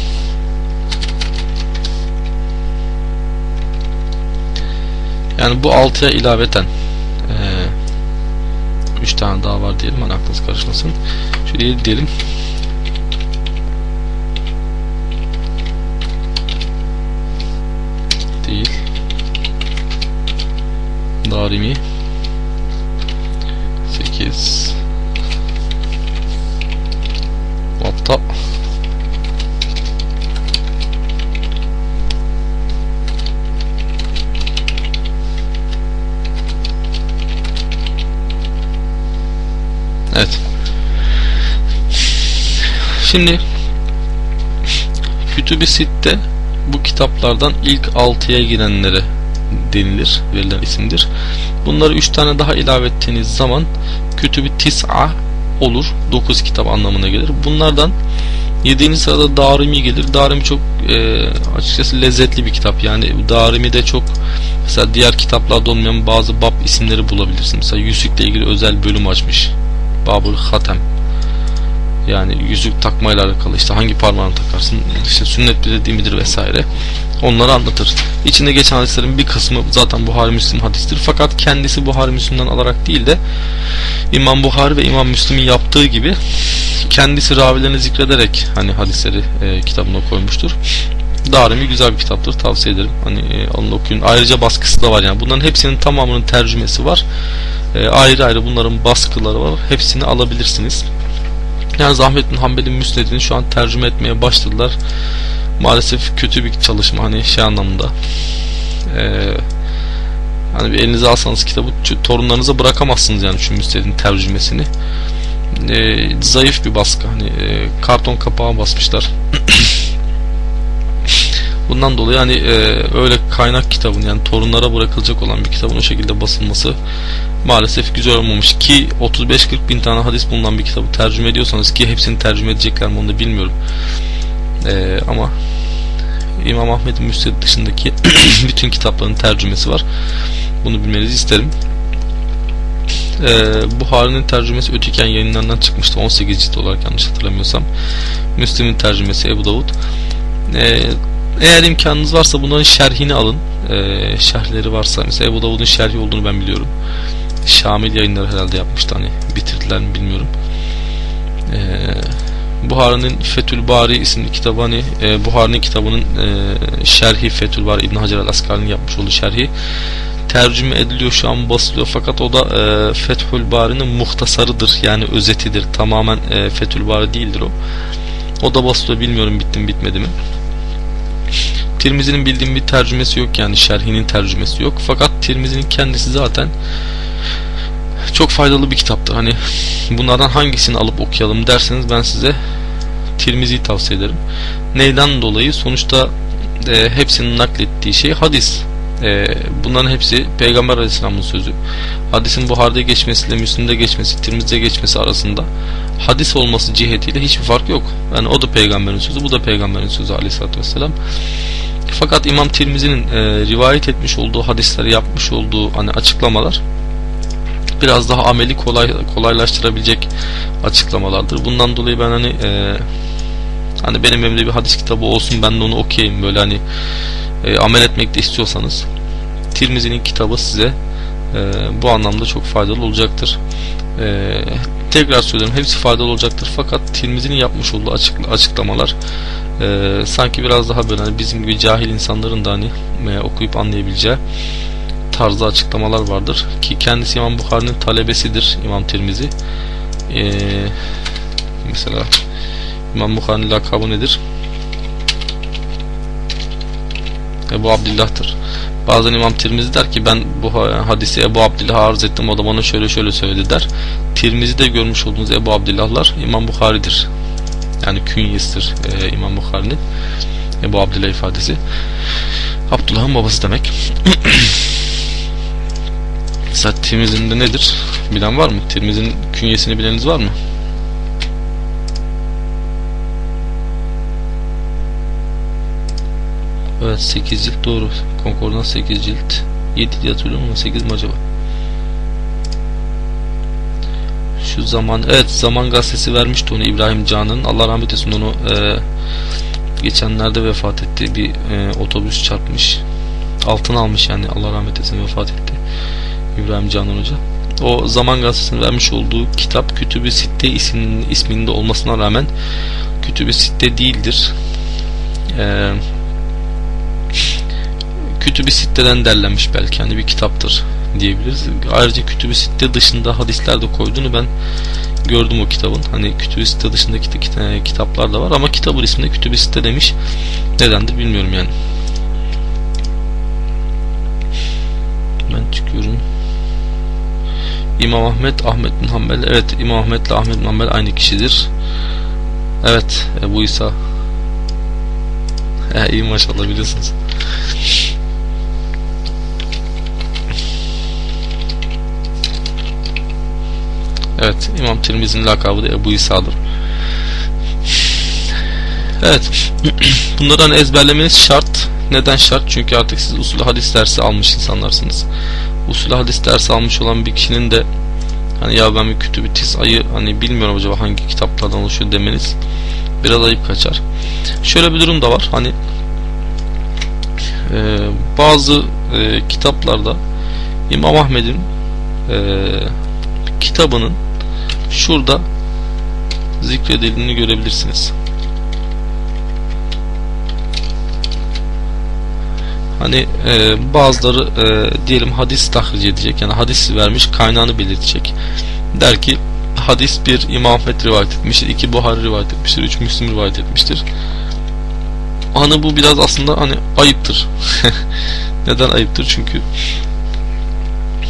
Yani bu 6'ya ilaveten 3 e, tane daha var diyelim. Hani aklınız karışmasın. Şöyle 7 diyelim. Değil. Darimi 8 Vatta Evet. Şimdi Kütüb-i Sitte bu kitaplardan ilk 6'ya girenlere denilir, verilen isimdir. Bunları 3 tane daha ilave ettiğiniz zaman Kütüb-i Tis'a olur. 9 kitap anlamına gelir. Bunlardan 7. sırada Darimi gelir. Darimi çok e, açıkçası lezzetli bir kitap. Yani Darimi de çok mesela diğer kitaplarda olmayan bazı bab isimleri bulabilirsin. Mesela yüzükle ilgili özel bölüm açmış. Babul Hatem. Yani yüzük takmayla alakalı işte hangi parmağını takarsın işte sünnet dediği midir vesaire onları anlatır. İçinde geçen hadislerin bir kısmı zaten Buhari Müslim hadistir. Fakat kendisi Buhari Müslim'den alarak değil de İmam Buhari ve İmam Müslim'in yaptığı gibi kendisi ravilerini zikrederek hani hadisleri e, kitabına koymuştur. Darimi güzel bir kitaptır tavsiye ederim. Hani e, alın okuyun. Ayrıca baskısı da var yani. Bunların hepsinin tamamının tercümesi var. E, ayrı ayrı bunların baskıları var. Hepsini alabilirsiniz. Yani Zahmet bin Hanbel'in müsnedini şu an tercüme etmeye başladılar. Maalesef kötü bir çalışma hani şey anlamında. Ee, hani bir elinize alsanız kitabı torunlarınıza bırakamazsınız yani şu müsnedin tercümesini. Ee, zayıf bir baskı hani e, karton kapağı basmışlar. Bundan dolayı hani e, öyle kaynak kitabın yani torunlara bırakılacak olan bir kitabın o şekilde basılması maalesef güzel olmamış ki 35-40 bin tane hadis bulunan bir kitabı tercüme ediyorsanız ki hepsini tercüme edecekler mi onu da bilmiyorum. E, ama İmam Ahmet Müsned dışındaki bütün kitapların tercümesi var. Bunu bilmenizi isterim. Ee, Buhari'nin tercümesi Ötüken yayınlarından çıkmıştı 18 cilt olarak yanlış hatırlamıyorsam. Müslim'in tercümesi Ebu Davud. Ee, eğer imkanınız varsa bunların şerhini alın. Ee, şerhleri varsa mesela Ebu Davud'un şerhi olduğunu ben biliyorum. Şamil yayınları herhalde yapmıştı hani bitirdiler mi bilmiyorum. Ee, Buhari'nin Fethül Bari isimli kitabı hani e, Buhari'nin kitabının e, şerhi Fethül Bari İbn Hacer el-Askal'in yapmış olduğu şerhi tercüme ediliyor şu an basılıyor fakat o da e, Fethül Bari'nin muhtasarıdır yani özetidir tamamen e, Fethül Bari değildir o o da basılıyor bilmiyorum bitti mi bitmedi mi Tirmizi'nin bildiğim bir tercümesi yok yani şerhinin tercümesi yok. Fakat Tirmizi'nin kendisi zaten çok faydalı bir kitaptır. Hani bunlardan hangisini alıp okuyalım derseniz ben size Tirmizi'yi tavsiye ederim. Neyden dolayı? Sonuçta e, hepsinin naklettiği şey hadis. E, bunların hepsi Peygamber Aleyhisselam'ın sözü. Hadisin Buhar'da geçmesiyle Müslim'de geçmesi, Tirmiz'de geçmesi arasında hadis olması cihetiyle hiçbir fark yok. Yani o da Peygamberin sözü, bu da Peygamberin sözü Aleyhisselatü Vesselam. Fakat İmam Tirmizi'nin e, rivayet etmiş olduğu hadisleri yapmış olduğu hani açıklamalar biraz daha ameli kolay kolaylaştırabilecek açıklamalardır. Bundan dolayı ben hani e, hani benim elimde bir hadis kitabı olsun ben de onu okuyayım böyle hani e, amel etmek de istiyorsanız Tirmizi'nin kitabı size e, bu anlamda çok faydalı olacaktır. E, tekrar söylüyorum hepsi faydalı olacaktır fakat Tirmizi'nin yapmış olduğu açık, açıklamalar e, sanki biraz daha böyle hani bizim gibi cahil insanların da hani e, okuyup anlayabileceği tarzda açıklamalar vardır ki kendisi İmam Bukhari'nin talebesidir İmam Tirmizi e, mesela İmam Bukhari'nin lakabı nedir? Ebu Abdillah'tır. Bazen İmam Tirmizi der ki ben bu hadisi Ebu Abdillah arz ettim o da bana şöyle şöyle söyledi der. Tirmizi'de görmüş olduğunuz Ebu Abdillahlar İmam Bukhari'dir. Yani künyesidir e, İmam Bukhari'nin. Ebu Abdillah ifadesi. Abdullah'ın babası demek. Mesela Tirmizi'nin de nedir? Bilen var mı? Tirmizi'nin künyesini bileniniz var mı? Evet 8 cilt doğru. Concord'dan 8 cilt. 7 diye hatırlıyorum ama 8 mi acaba? Şu zaman evet zaman gazetesi vermişti onu İbrahim Can'ın. Allah rahmet eylesin onu e, geçenlerde vefat etti. Bir e, otobüs çarpmış. Altın almış yani Allah rahmet eylesin vefat etti. İbrahim Canan Hoca. O Zaman Gazetesi'nin vermiş olduğu kitap Kütüb-i Sitte isminin, isminde olmasına rağmen Kütüb-i Sitte değildir. Eee Kütüb-i derlenmiş belki hani bir kitaptır diyebiliriz. Ayrıca Kütüb-i Sitte dışında hadislerde koyduğunu ben gördüm o kitabın. Hani Kütüb-i Sitte dışındaki kitaplar da var ama kitabın isminde Kütüb-i Sitte demiş. Nedendir bilmiyorum yani. Ben çıkıyorum. İmam Ahmet, Ahmet bin Hanbel. Evet İmam Ahmet ile Ahmet bin Hanbel aynı kişidir. Evet Ebu İsa He, maşallah biliyorsunuz. Evet İmam Tirmizi'nin lakabı da Ebu İsa'dır. Evet. Bunları hani ezberlemeniz şart. Neden şart? Çünkü artık siz usul hadis dersi almış insanlarsınız. Usul hadis dersi almış olan bir kişinin de hani ya ben bir kütübü ayı hani bilmiyorum acaba hangi kitaplardan oluşuyor demeniz biraz ayıp kaçar. Şöyle bir durum da var. Hani e, bazı e, kitaplarda İmam Ahmed'in e, kitabının şurada zikredildiğini görebilirsiniz. Hani e, bazıları e, diyelim hadis tahric edecek yani hadis vermiş kaynağını belirtecek. Der ki hadis bir İmam Ahmet rivayet etmiştir, iki Buhari rivayet etmiştir, üç Müslim rivayet etmiştir. Hani bu biraz aslında hani ayıptır. Neden ayıptır? Çünkü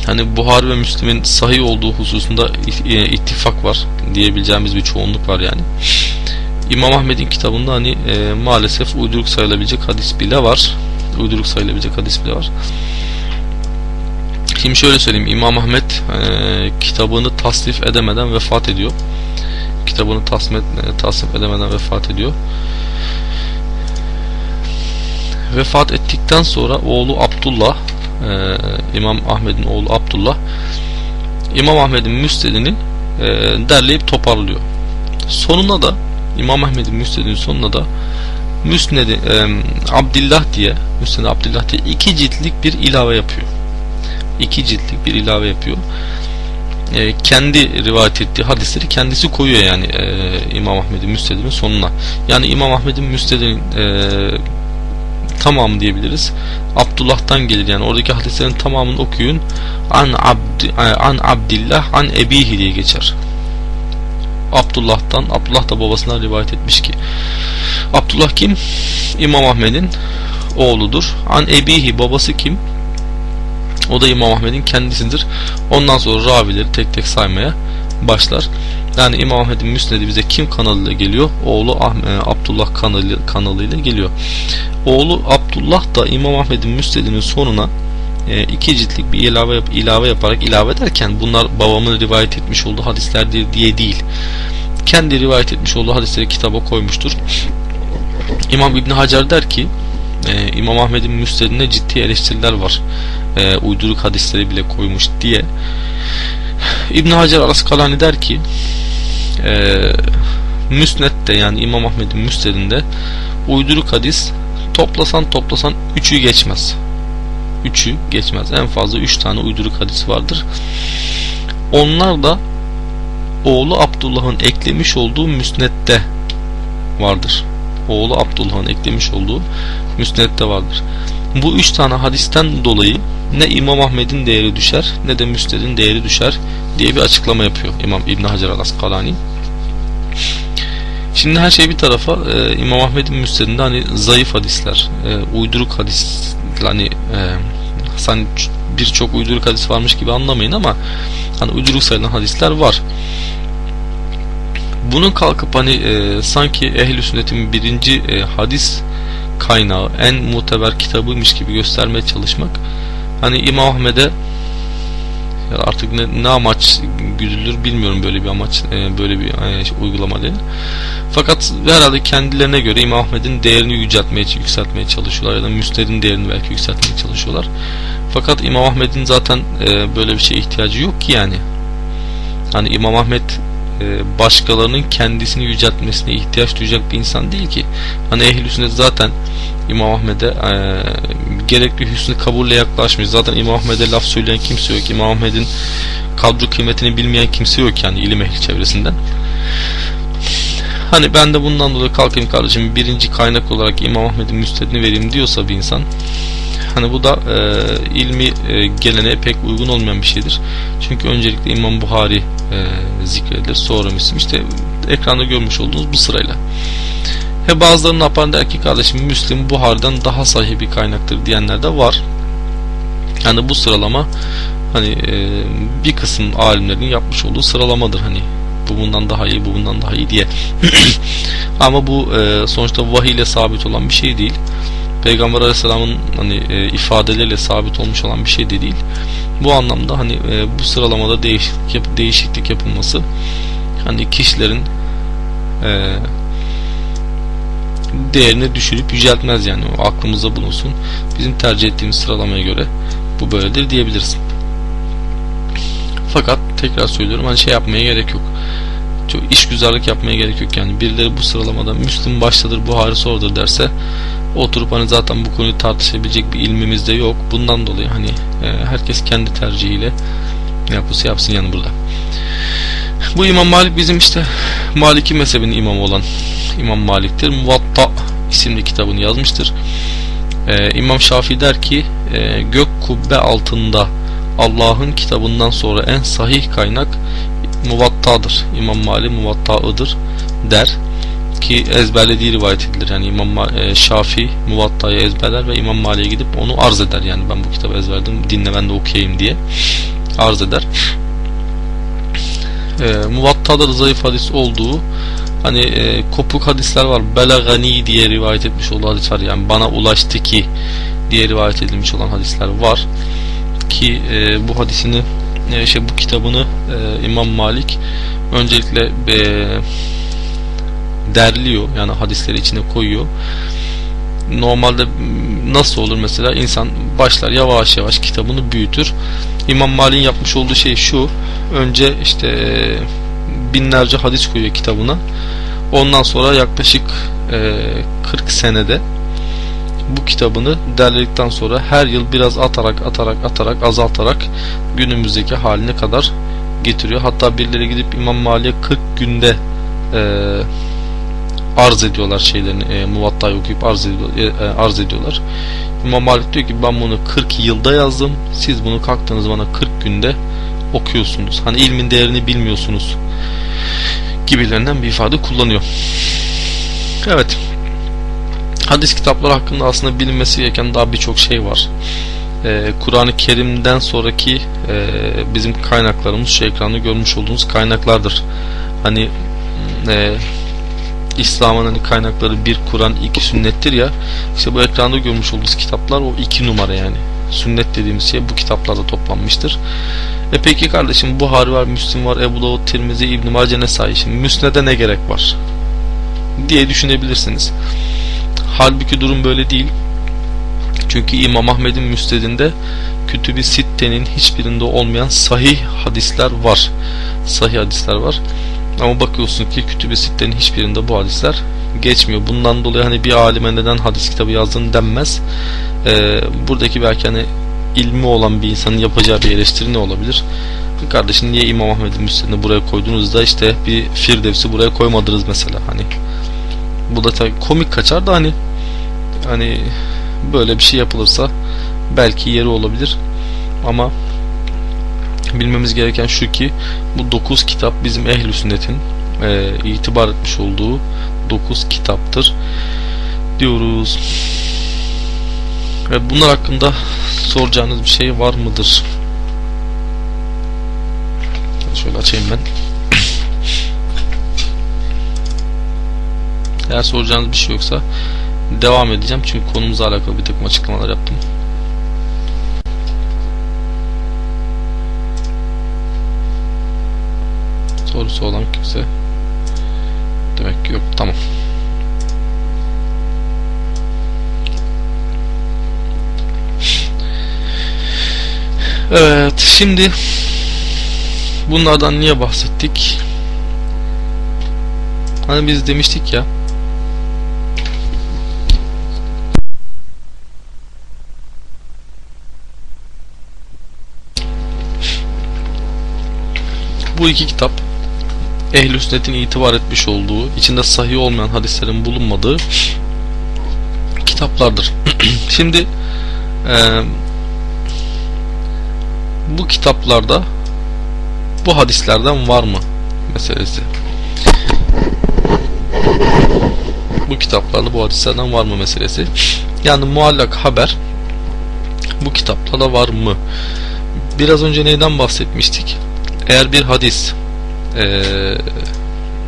hani Buhari ve Müslim'in sahih olduğu hususunda e, ittifak var diyebileceğimiz bir çoğunluk var yani. İmam Ahmet'in kitabında hani e, maalesef uyduruk sayılabilecek hadis bile var. Uyduruk sayılabilecek hadis bile var. Şimdi şöyle söyleyeyim İmam Ahmet e, kitabını tasnif edemeden vefat ediyor. Kitabını tasnif, e, tasnif edemeden vefat ediyor. Vefat ettikten sonra oğlu Abdullah e, İmam Ahmet'in oğlu Abdullah İmam Ahmet'in müstedini e, derleyip toparlıyor. Sonuna da İmam Ahmet'in müstedinin sonuna da Müsned e, Abdillah diye Müsned Abdillah diye iki ciltlik bir ilave yapıyor. İki ciltlik bir ilave yapıyor. E, kendi rivayet ettiği hadisleri kendisi koyuyor yani e, İmam Ahmet'in müstedinin sonuna. Yani İmam Ahmet'in müstedinin e, tamamı diyebiliriz. Abdullah'tan gelir yani oradaki hadislerin tamamını okuyun. An abd an Abdillah an Ebihi diye geçer. Abdullah'tan Abdullah da babasından rivayet etmiş ki Abdullah kim? İmam Ahmed'in oğludur. An Ebihi babası kim? O da İmam Ahmed'in kendisidir. Ondan sonra ravileri tek tek saymaya başlar. Yani İmam Ahmed'in müsnedi bize kim kanalıyla geliyor? Oğlu Ahmet, Abdullah kanalı, kanalıyla geliyor. Oğlu Abdullah da İmam Ahmed'in müsnedinin sonuna e, iki ciltlik bir ilave, yap, ilave yaparak ilave derken bunlar babamın rivayet etmiş olduğu hadislerdir diye değil. Kendi rivayet etmiş olduğu hadisleri kitaba koymuştur. İmam İbni Hacer der ki e, İmam Ahmed'in müstedine ciddi eleştiriler var. E, uyduruk hadisleri bile koymuş diye. İbn Hacer Askalani der ki e, Müsnet'te yani İmam Ahmed'in müstedinde uyduruk hadis toplasan toplasan üçü geçmez. Üçü geçmez. En fazla üç tane uyduruk hadis vardır. Onlar da oğlu Abdullah'ın eklemiş olduğu müsnette vardır. Oğlu Abdullah'ın eklemiş olduğu müsnette vardır. Bu üç tane hadisten dolayı ne İmam Ahmed'in değeri düşer ne de Müsned'in değeri düşer diye bir açıklama yapıyor İmam İbn Hacer al-Askalani. Şimdi her şey bir tarafa e, İmam Ahmed'in Müsned'inde hani zayıf hadisler, e, uyduruk hadis hani e, hani birçok uyduruk hadis varmış gibi anlamayın ama hani uyduruk sayılan hadisler var. Bunun kalkıp hani e, sanki ehl sünnetin birinci e, hadis kaynağı, en muteber kitabıymış gibi göstermeye çalışmak hani İmam Ahmed'e artık ne, ne amaç güdülür bilmiyorum böyle bir amaç e, böyle bir e, uygulama diye. Fakat herhalde kendilerine göre İmam Ahmed'in değerini yüceltmeye yükseltmeye çalışıyorlar ya da müstedin değerini belki yükseltmeye çalışıyorlar. Fakat İmam Ahmed'in zaten e, böyle bir şeye ihtiyacı yok ki yani. Hani İmam Ahmed e, başkalarının kendisini yüceltmesine ihtiyaç duyacak bir insan değil ki. Hani ehl sünnet zaten İmam Ahmed'e e, gerekli hüsnü kabulle yaklaşmış. Zaten İmam Ahmed'e laf söyleyen kimse yok. İmam Ahmed'in kadro kıymetini bilmeyen kimse yok yani ilim ehli çevresinden. Hani ben de bundan dolayı kalkayım kardeşim birinci kaynak olarak İmam Ahmed'in müstedini vereyim diyorsa bir insan hani bu da e, ilmi e, geleneğe pek uygun olmayan bir şeydir. Çünkü öncelikle İmam Buhari e, zikredilir sonra Müslim işte ekranda görmüş olduğunuz bu sırayla. He bazıları ne yapar der ki kardeşim Müslim Buhari'den daha sahih bir kaynaktır diyenler de var. Yani bu sıralama hani e, bir kısım alimlerin yapmış olduğu sıralamadır hani bu bundan daha iyi bu bundan daha iyi diye ama bu e, sonuçta vahiy ile sabit olan bir şey değil Peygamber Aleyhisselam'ın hani e, ifadeleriyle sabit olmuş olan bir şey de değil. Bu anlamda hani e, bu sıralamada değişiklik, yap, değişiklik yapılması hani kişilerin e, değerini düşürüp yüceltmez yani o aklımızda bulunsun. Bizim tercih ettiğimiz sıralamaya göre bu böyledir diyebiliriz. Fakat tekrar söylüyorum hani şey yapmaya gerek yok. Çok iş güzellik yapmaya gerek yok yani birileri bu sıralamada Müslüm baştadır Buhari sonradır derse oturup hani zaten bu konuyu tartışabilecek bir ilmimiz de yok. Bundan dolayı hani e, herkes kendi tercihiyle yapısı yapsın yani burada. Bu İmam Malik bizim işte Maliki mezhebinin imamı olan İmam Malik'tir. Muvatta isimli kitabını yazmıştır. Ee, İmam Şafii der ki e, gök kubbe altında Allah'ın kitabından sonra en sahih kaynak muvattadır. İmam Malik muvatta'ıdır der ki ezberlediği rivayet edilir. Yani İmam e, Şafii muvatta'yı ezberler ve İmam Malik'e gidip onu arz eder. Yani ben bu kitabı ezberledim dinle ben de okuyayım diye arz eder. E, muvatta'da da zayıf hadis olduğu hani e, kopuk hadisler var. Belagani diye rivayet etmiş olduğu hadis var. Yani bana ulaştı ki diye rivayet edilmiş olan hadisler var. Ki e, bu hadisini e, şey bu kitabını e, İmam Malik öncelikle e, derliyor. Yani hadisleri içine koyuyor. Normalde nasıl olur mesela insan başlar yavaş yavaş kitabını büyütür. İmam Malik'in yapmış olduğu şey şu. Önce işte e, binlerce hadis koyuyor kitabına. Ondan sonra yaklaşık e, 40 senede bu kitabını derledikten sonra her yıl biraz atarak atarak atarak azaltarak günümüzdeki haline kadar getiriyor. Hatta birileri gidip İmam Malik'e 40 günde e, arz ediyorlar şeylerini e, muvattayı okuyup arz, ediyor, e, e, arz ediyorlar. İmam Malik diyor ki ben bunu 40 yılda yazdım. Siz bunu kalktınız bana 40 günde okuyorsunuz. Hani ilmin değerini bilmiyorsunuz gibilerinden bir ifade kullanıyor. Evet. Hadis kitapları hakkında aslında bilinmesi gereken daha birçok şey var. Ee, Kur'an-ı Kerim'den sonraki e, bizim kaynaklarımız şu ekranda görmüş olduğunuz kaynaklardır. Hani e, İslam'ın hani kaynakları bir Kur'an iki sünnettir ya işte bu ekranda görmüş olduğunuz kitaplar o iki numara yani sünnet dediğimiz şey bu kitaplarda toplanmıştır. E peki kardeşim Buhari var, Müslim var, Ebu Davud, Tirmizi, İbn-i Mace, Nesai. Şimdi Müsned'e ne gerek var? Diye düşünebilirsiniz. Halbuki durum böyle değil. Çünkü İmam Ahmed'in müstedinde Kütüb-i Sitte'nin hiçbirinde olmayan sahih hadisler var. Sahih hadisler var. Ama bakıyorsun ki Kütüb-i Sitte'nin hiçbirinde bu hadisler geçmiyor. Bundan dolayı hani bir alime neden hadis kitabı yazdın denmez. Ee, buradaki belki hani ilmi olan bir insanın yapacağı bir eleştiri ne olabilir? Kardeşim niye İmam Ahmed'in müstedini buraya koyduğunuzda işte bir Firdevs'i buraya koymadınız mesela hani. Bu da tabii komik kaçar da hani hani böyle bir şey yapılırsa belki yeri olabilir ama bilmemiz gereken şu ki bu 9 kitap bizim ehl sünnetin e, itibar etmiş olduğu 9 kitaptır diyoruz. Evet bunlar hakkında soracağınız bir şey var mıdır? Şöyle açayım ben. Eğer soracağınız bir şey yoksa devam edeceğim çünkü konumuzla alakalı bir takım açıklamalar yaptım. Sorusu olan kimse demek ki yok. Tamam. Evet şimdi bunlardan niye bahsettik? Hani biz demiştik ya bu iki kitap ehl Sünnetin itibar etmiş olduğu, içinde sahih olmayan hadislerin bulunmadığı kitaplardır. Şimdi eee bu kitaplarda bu hadislerden var mı meselesi. Bu kitaplarda bu hadislerden var mı meselesi. Yani muallak haber bu kitaplarda var mı? Biraz önce neyden bahsetmiştik? Eğer bir hadis ee,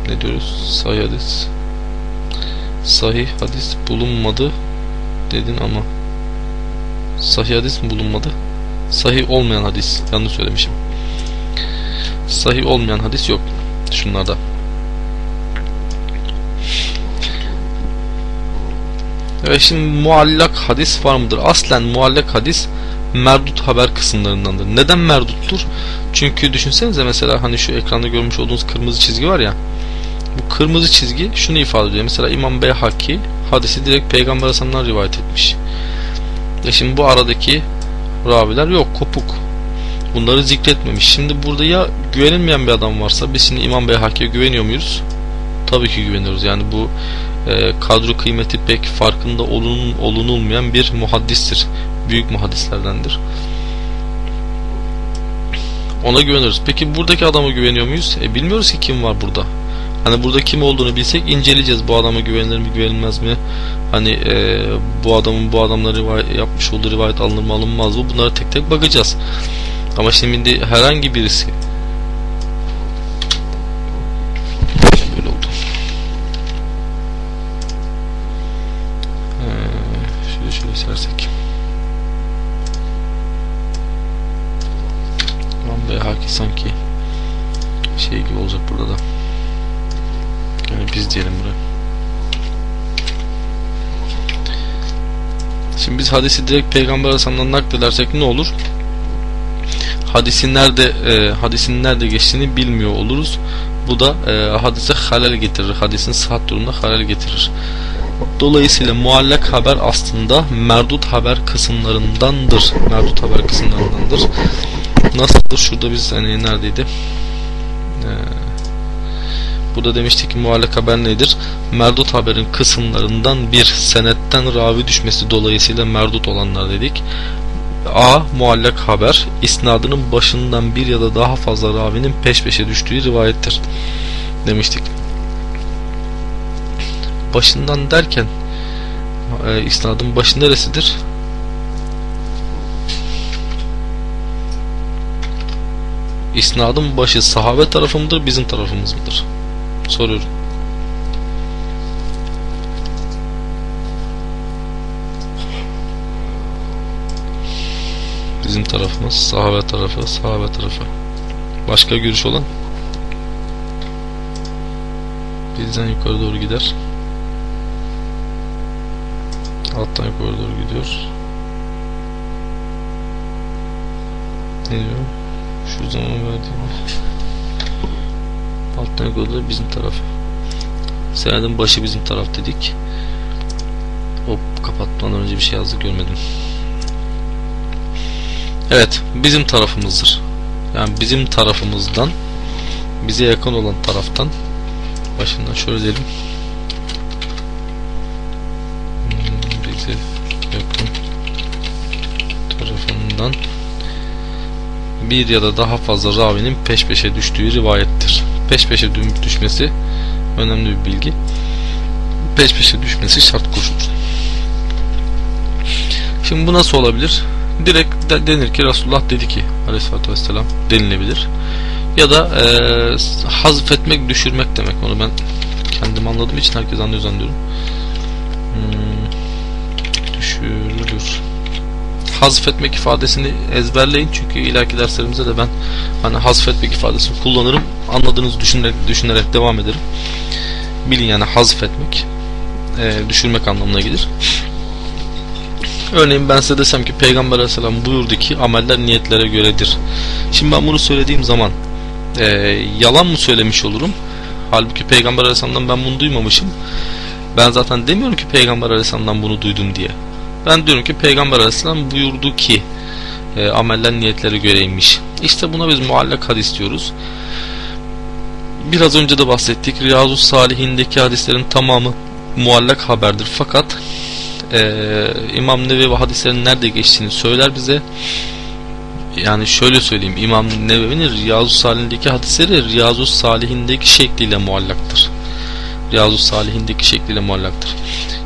ne diyoruz? Sahih hadis. Sahih hadis bulunmadı dedin ama sahih hadis mi bulunmadı? Sahih olmayan hadis. Yanlış söylemişim. Sahih olmayan hadis yok. Şunlarda. Evet şimdi muallak hadis var mıdır? Aslen muallak hadis merdut haber kısımlarındandır. Neden merduttur? Çünkü düşünsenize mesela hani şu ekranda görmüş olduğunuz kırmızı çizgi var ya. Bu kırmızı çizgi şunu ifade ediyor. Mesela İmam Beyhaki hadisi direkt Peygamber Aleyhisselam'dan rivayet etmiş. E şimdi bu aradaki raviler yok kopuk. Bunları zikretmemiş. Şimdi burada ya güvenilmeyen bir adam varsa biz şimdi İmam Beyhaki'ye güveniyor muyuz? Tabii ki güveniyoruz. Yani bu e, kadro kıymeti pek farkında olun, olunulmayan bir muhaddistir. Büyük muhaddislerdendir. Ona güveniyoruz. Peki buradaki adama güveniyor muyuz? E, bilmiyoruz ki kim var burada. Hani burada kim olduğunu bilsek inceleyeceğiz. Bu adama güvenilir mi güvenilmez mi? Hani e, bu adamın bu adamla rivayet, yapmış olduğu rivayet alınır mı alınmaz mı? Bunlara tek tek bakacağız. Ama şimdi herhangi birisi böyle oldu. Ee, şöyle şöyle sersek. İmam Beyhaki sanki şey gibi olacak burada da. Yani biz diyelim buraya. Şimdi biz hadisi direkt Peygamber Aleyhisselam'dan nakledersek ne olur? Hadisin nerede e, hadisin nerede geçtiğini bilmiyor oluruz. Bu da e, hadise halal getirir. Hadisin sıhhat durumunda halal getirir. Dolayısıyla muallak haber aslında merdut haber kısımlarındandır. Merdut haber kısımlarındandır. Nasıldır? Şurada biz hani neredeydi? Ee, burada demiştik ki muallak haber nedir? Merdut haberin kısımlarından bir senetten ravi düşmesi dolayısıyla merdut olanlar dedik. A. Muallak haber isnadının başından bir ya da daha fazla ravinin peş peşe düştüğü rivayettir demiştik. Başından derken e, isnadın başı neresidir? İsnadın başı sahabe tarafı mıdır bizim tarafımız mıdır? Soruyorum. Bizim tarafımız sahabe tarafı, sahabe tarafı. Başka görüş olan? Bizden yukarı doğru gider. Alttan yukarı doğru gidiyor. Ne diyor? Şu zaman verdiğim. Alttan yukarı doğru bizim taraf. Senedin başı bizim taraf dedik. Hop kapatmadan önce bir şey yazdı görmedim. Evet bizim tarafımızdır. Yani bizim tarafımızdan bize yakın olan taraftan başından şöyle diyelim. Hmm, bize yakın tarafından bir ya da daha fazla ravinin peş peşe düştüğü rivayettir. Peş peşe düşmesi önemli bir bilgi. Peş peşe düşmesi şart koşulur. Şimdi bu nasıl olabilir? direkt de denir ki Resulullah dedi ki aleyhissalatü vesselam denilebilir. Ya da e, hazfetmek, düşürmek demek. Onu ben kendim anladığım için herkes anlıyor zannediyorum. Hmm, düşürülür. Hazfetmek ifadesini ezberleyin çünkü ileriki derslerimizde de ben hani hazfetmek ifadesini kullanırım. Anladığınızı düşünerek, düşünerek devam ederim. Bilin yani hazfetmek e, düşürmek anlamına gelir. Örneğin ben size desem ki Peygamber Aleyhisselam buyurdu ki ameller niyetlere göredir. Şimdi ben bunu söylediğim zaman e, yalan mı söylemiş olurum? Halbuki Peygamber Aleyhisselam'dan ben bunu duymamışım. Ben zaten demiyorum ki Peygamber Aleyhisselam'dan bunu duydum diye. Ben diyorum ki Peygamber Aleyhisselam buyurdu ki e, ameller niyetlere göreymiş. İşte buna biz muallak hadis diyoruz. Biraz önce de bahsettik. Riyazu Salihindeki hadislerin tamamı muallak haberdir. Fakat e, İmam Nevevi hadislerin nerede geçtiğini söyler bize. Yani şöyle söyleyeyim İmam Nevevi'nin Riyazu Salihindeki hadisleri Riyazu Salihindeki şekliyle muallaktır. Riyazu Salihindeki şekliyle muallaktır.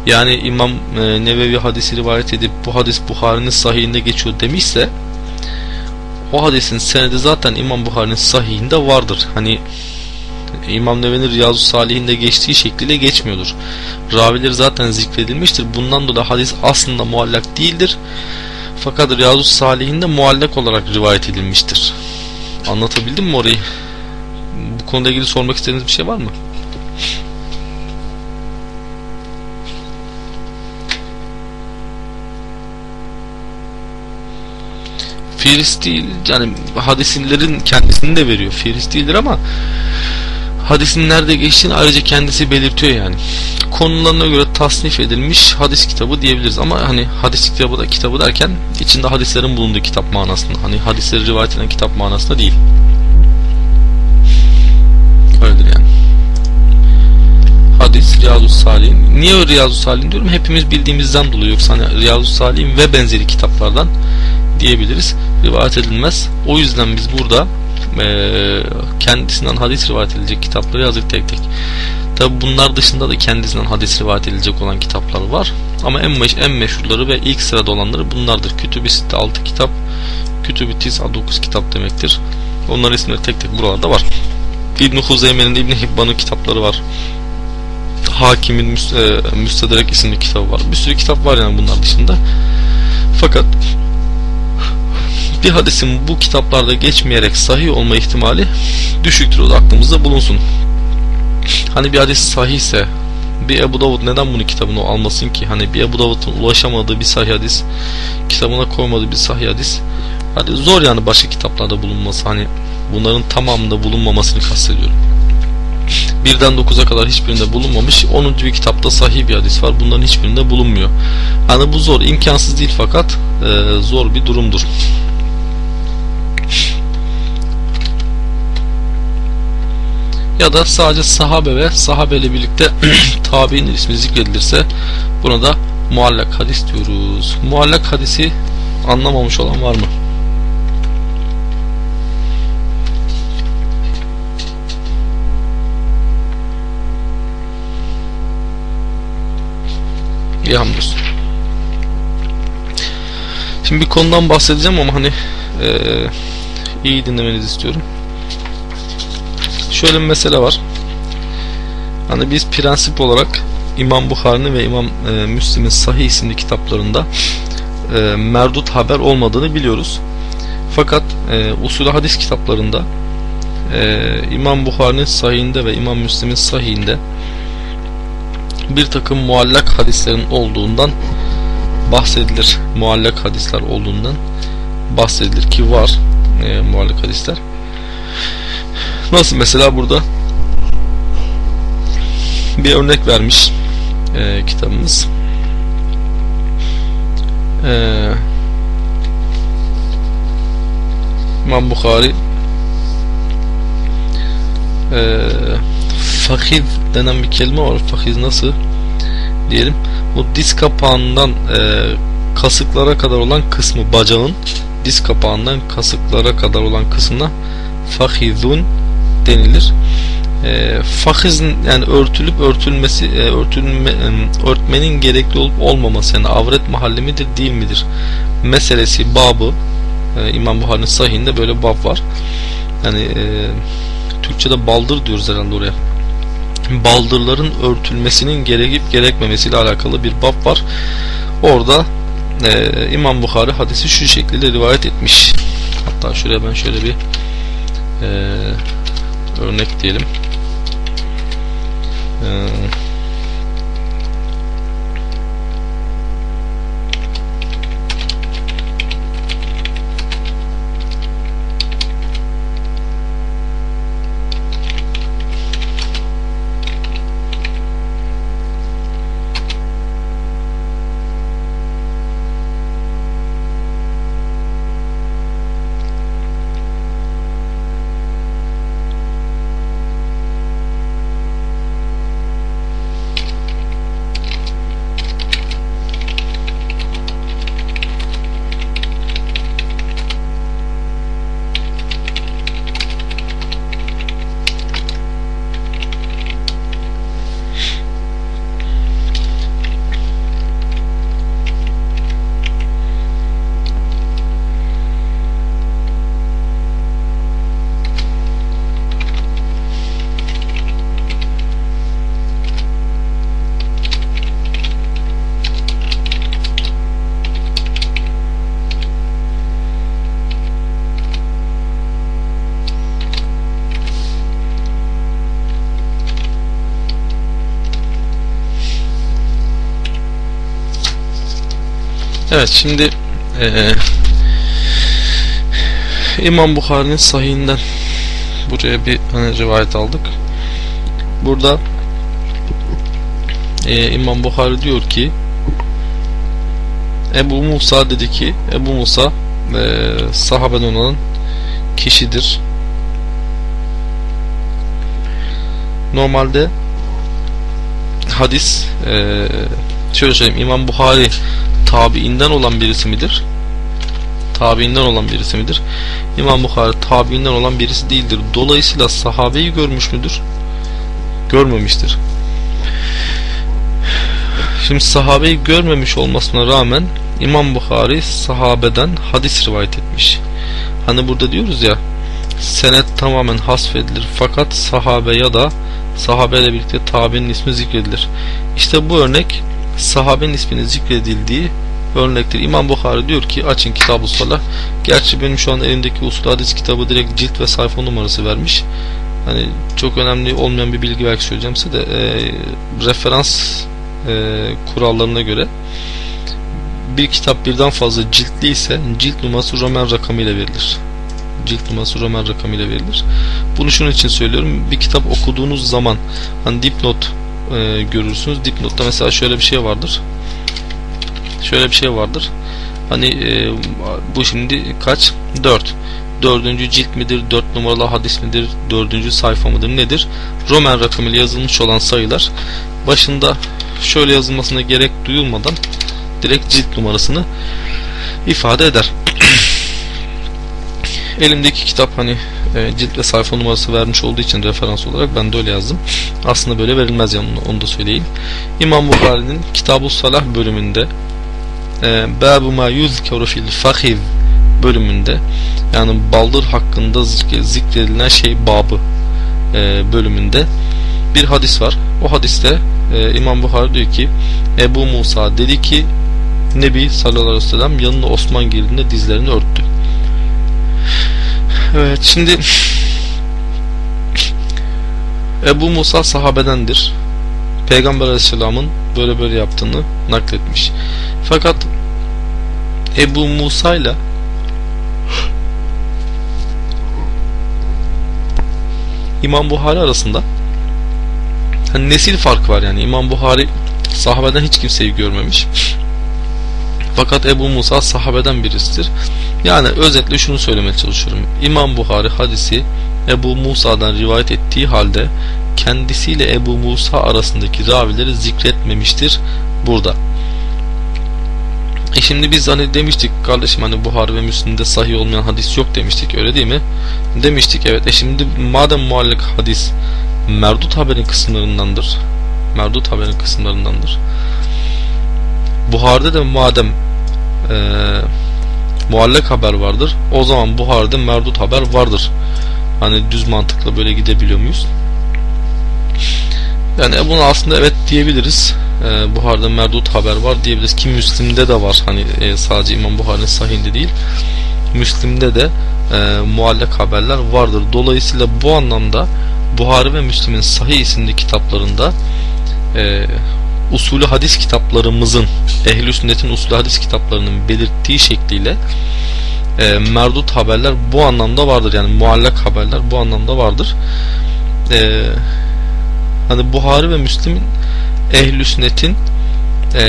Yani İmam e, Nevevi hadisi rivayet edip bu hadis Buhari'nin sahihinde geçiyor demişse o hadisin senedi zaten İmam Buhari'nin sahihinde vardır. Hani İmam Nevevi'nin Riyazu Salihinde geçtiği şekliyle geçmiyordur. Ravileri zaten zikredilmiştir. Bundan dolayı hadis aslında muallak değildir. Fakat Riyazu Salihinde muallak olarak rivayet edilmiştir. Anlatabildim mi orayı? Bu konuda ilgili sormak istediğiniz bir şey var mı? Firis değil yani hadislerin kendisini de veriyor. Firis değildir ama hadisin nerede geçtiğini ayrıca kendisi belirtiyor yani. Konularına göre tasnif edilmiş hadis kitabı diyebiliriz ama hani hadis kitabı da kitabı derken içinde hadislerin bulunduğu kitap manasında. Hani hadisleri rivayet eden kitap manasında değil. Öyledir yani. Hadis Riyazu Salih'in. Niye Riyazu Salih'in diyorum? Hepimiz bildiğimizden dolayı yoksa hani Riyazu Salih'in ve benzeri kitaplardan diyebiliriz. Rivayet edilmez. O yüzden biz burada e, kendisinden hadis rivayet edilecek kitapları yazdık tek tek. Tabi bunlar dışında da kendisinden hadis rivayet edilecek olan kitaplar var. Ama en, meş en meşhurları ve ilk sırada olanları bunlardır. Kütüb-i Sitte 6 kitap, Kütüb-i Tis'a 9 kitap demektir. Onların isimleri tek tek buralarda var. İbn-i Huzeyme'nin İbn-i Hibban'ın kitapları var. Hakim'in Müstedrek isimli kitabı var. Bir sürü kitap var yani bunlar dışında. Fakat bir hadisin bu kitaplarda geçmeyerek sahih olma ihtimali düşüktür. O da aklımızda bulunsun. Hani bir hadis sahihse bir Ebu Davud neden bunu kitabına almasın ki? Hani bir Ebu Davud'un ulaşamadığı bir sahih hadis kitabına koymadığı bir sahih hadis hani zor yani başka kitaplarda bulunması. Hani bunların tamamında bulunmamasını kastediyorum. Birden 9'a kadar hiçbirinde bulunmamış. 10. bir kitapta sahih bir hadis var. Bunların hiçbirinde bulunmuyor. Hani bu zor, imkansız değil fakat e, zor bir durumdur. Ya da sadece sahabe ve sahabeyle birlikte tabi'in ismi zikredilirse buna da muallak hadis diyoruz. Muallak hadisi anlamamış olan var mı? İyi hamdolsun. Şimdi bir konudan bahsedeceğim ama hani e, iyi dinlemenizi istiyorum şöyle bir mesele var. Hani biz prensip olarak İmam Bukhari'nin ve İmam e, Müslim'in Sahih isimli kitaplarında e, merdut haber olmadığını biliyoruz. Fakat e, usulü hadis kitaplarında e, İmam Bukhari'nin sahihinde ve İmam Müslim'in sahihinde bir takım muallak hadislerin olduğundan bahsedilir. Muallak hadisler olduğundan bahsedilir ki var e, muallak hadisler. Nasıl mesela burada bir örnek vermiş e, kitabımız. E, İmam Bukhari e, fakiz denen bir kelime var. Fakiz nasıl diyelim? Bu diz kapağından e, kasıklara kadar olan kısmı bacağın diz kapağından kasıklara kadar olan kısmına fakizun denilir. E, fahizin yani örtülüp örtülmesi e, örtülme, e, örtmenin gerekli olup olmaması yani avret mahalli midir değil midir meselesi babı e, İmam Buhari'nin sahihinde böyle bab var. Yani e, Türkçe'de baldır diyoruz herhalde oraya. Baldırların örtülmesinin gerekip gerekmemesiyle alakalı bir bab var. Orada e, İmam Bukhari hadisi şu şekilde rivayet etmiş. Hatta şuraya ben şöyle bir e, örnek diyelim. Ee, Evet şimdi e, İmam Bukhari'nin sahihinden buraya bir hani rivayet aldık. Burada e, İmam Bukhari diyor ki Ebu Musa dedi ki Ebu Musa e, sahabeden olan kişidir. Normalde hadis e, şöyle söyleyeyim İmam Buhari tabiinden olan birisi midir? Tabiinden olan birisi midir? İmam Bukhari tabiinden olan birisi değildir. Dolayısıyla sahabeyi görmüş müdür? Görmemiştir. Şimdi sahabeyi görmemiş olmasına rağmen İmam Bukhari sahabeden hadis rivayet etmiş. Hani burada diyoruz ya senet tamamen hasfedilir fakat sahabe ya da sahabeyle birlikte tabi'nin ismi zikredilir. İşte bu örnek sahabenin isminin zikredildiği örnektir. İmam Bukhari diyor ki açın kitab-ı salah. Gerçi benim şu an elimdeki usul hadis kitabı direkt cilt ve sayfa numarası vermiş. Hani çok önemli olmayan bir bilgi belki söyleyeceğim size de e, referans e, kurallarına göre bir kitap birden fazla ciltli ise cilt numarası Roman rakamıyla verilir. Cilt numarası Roman rakamıyla verilir. Bunu şunun için söylüyorum. Bir kitap okuduğunuz zaman hani dipnot e, görürsünüz. Dipnotta mesela şöyle bir şey vardır. Şöyle bir şey vardır. Hani e, bu şimdi kaç? 4. Dördüncü cilt midir? Dört numaralı hadis midir? Dördüncü sayfa mıdır? Nedir? Roman rakamıyla yazılmış olan sayılar başında şöyle yazılmasına gerek duyulmadan direkt cilt numarasını ifade eder. Elimdeki kitap hani e, cilt ve sayfa numarası vermiş olduğu için referans olarak ben de öyle yazdım. Aslında böyle verilmez yani onu da söyleyeyim. İmam Bukhari'nin Kitab-ı Salah bölümünde e, Babu ma yuzkeru fil fahiv bölümünde yani baldır hakkında zikredilen şey babı e, bölümünde bir hadis var. O hadiste e, İmam Bukhari diyor ki Ebu Musa dedi ki Nebi sallallahu aleyhi ve sellem yanına Osman girdiğinde dizlerini örttü. Evet şimdi Ebu Musa sahabedendir. Peygamber aleyhisselamın böyle böyle yaptığını nakletmiş. Fakat Ebu Musa ile İmam Buhari arasında hani nesil farkı var yani İmam Buhari sahabeden hiç kimseyi görmemiş. Fakat Ebu Musa sahabeden birisidir. Yani özetle şunu söylemeye çalışıyorum. İmam Buhari hadisi Ebu Musa'dan rivayet ettiği halde kendisiyle Ebu Musa arasındaki ravileri zikretmemiştir burada. E şimdi biz hani demiştik kardeşim hani Buhari ve Müslim'de sahih olmayan hadis yok demiştik öyle değil mi? Demiştik evet. E şimdi madem muallak hadis merdut haberin kısımlarındandır. Merdut haberin kısımlarındandır. Buhar'da da madem e, muallak haber vardır o zaman Buhar'da merdut haber vardır. Hani düz mantıkla böyle gidebiliyor muyuz? Yani bunu aslında evet diyebiliriz. E, Buhar'da merdut haber var diyebiliriz ki Müslim'de de var. Hani e, sadece İmam Buhar'ın sahihinde değil. Müslim'de de e, muallak haberler vardır. Dolayısıyla bu anlamda Buhari ve Müslim'in sahih isimli kitaplarında e, usulü hadis kitaplarımızın ehl sünnetin usulü hadis kitaplarının belirttiği şekliyle e, merdut haberler bu anlamda vardır. Yani muallak haberler bu anlamda vardır. E, hani Buhari ve Müslim'in ehl sünnetin e,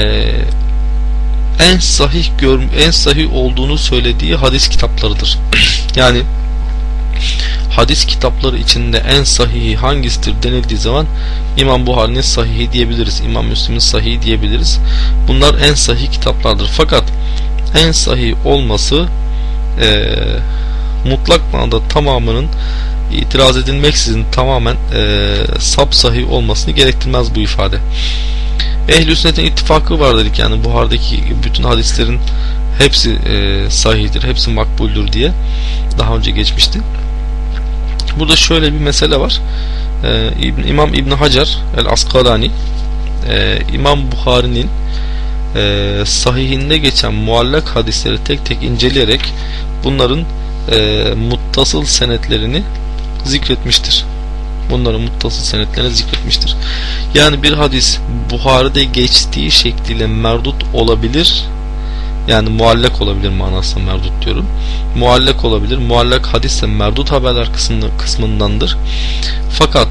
en sahih gör, en sahih olduğunu söylediği hadis kitaplarıdır. yani hadis kitapları içinde en sahihi hangisidir denildiği zaman İmam Buhari'nin sahihi diyebiliriz. İmam Müslim'in sahihi diyebiliriz. Bunlar en sahih kitaplardır. Fakat en sahih olması e, mutlak manada tamamının itiraz edilmeksizin tamamen e, sap sahih olmasını gerektirmez bu ifade. Ehl-i sünnetin ittifakı var dedik yani Buhar'daki bütün hadislerin hepsi e, sahihdir, hepsi makbuldür diye daha önce geçmişti. Burada şöyle bir mesele var. Ee, İmam İbn Hacer el-Askalani e, İmam Bukhari'nin e, sahihinde geçen muallak hadisleri tek tek inceleyerek bunların e, muttasıl senetlerini zikretmiştir. Bunların muttasıl senetlerini zikretmiştir. Yani bir hadis Buhari'de geçtiği şekliyle merdut olabilir yani muallak olabilir manasında merdut diyorum. Muallak olabilir. Muallak hadis de merdut haberler kısmını, kısmındandır. Fakat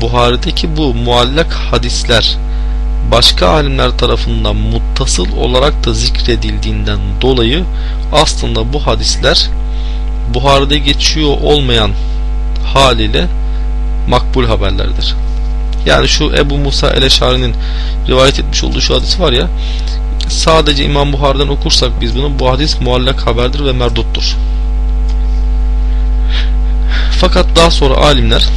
Buhari'deki bu muallak hadisler başka alimler tarafından muttasıl olarak da zikredildiğinden dolayı aslında bu hadisler Buhari'de geçiyor olmayan haliyle makbul haberlerdir. Yani şu Ebu Musa el-Eşari'nin rivayet etmiş olduğu şu hadis var ya sadece İmam Buhari'den okursak biz bunu bu hadis muallak haberdir ve merduttur. Fakat daha sonra alimler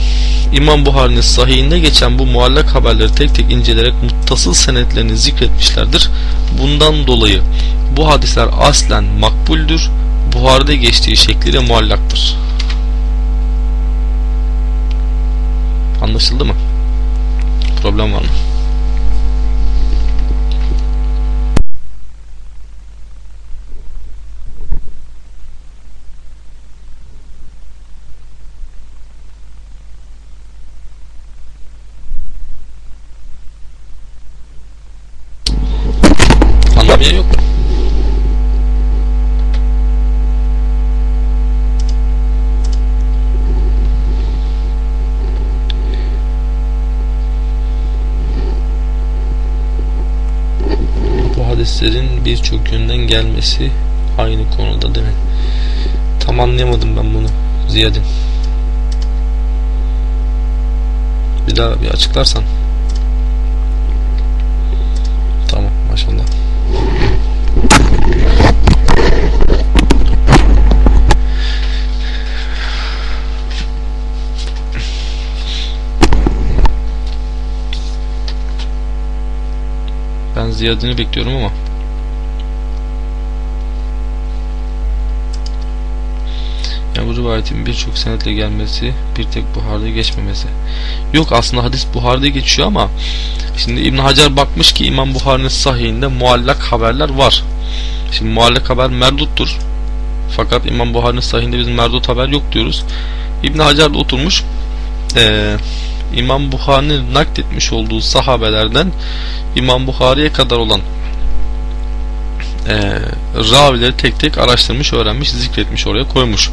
İmam Buhari'nin sahihinde geçen bu muallak haberleri tek tek inceleyerek muttasıl senetlerini zikretmişlerdir. Bundan dolayı bu hadisler aslen makbuldür. Buhari'de geçtiği şekliyle muallaktır. Anlaşıldı mı? Problem var mı? Anlamayan yok mu? Bu hadislerin birçok yönden gelmesi aynı konuda değil mi? Tam anlayamadım ben bunu Ziyad'in. Bir daha bir açıklarsan. Tamam maşallah. Ben Ziyad'ını bekliyorum ama. Yani bu rivayetin birçok senetle gelmesi, bir tek Buhar'da geçmemesi. Yok aslında hadis Buhar'da geçiyor ama şimdi İbn Hacer bakmış ki İmam Buhar'ın sahihinde muallak haberler var. Şimdi muallak haber merduttur. Fakat İmam Buhar'ın sahihinde bizim merdut haber yok diyoruz. İbn Hacer de oturmuş eee İmam Buhari'nin nakletmiş olduğu sahabelerden İmam Buhari'ye kadar olan e, ravileri tek tek araştırmış, öğrenmiş, zikretmiş, oraya koymuş.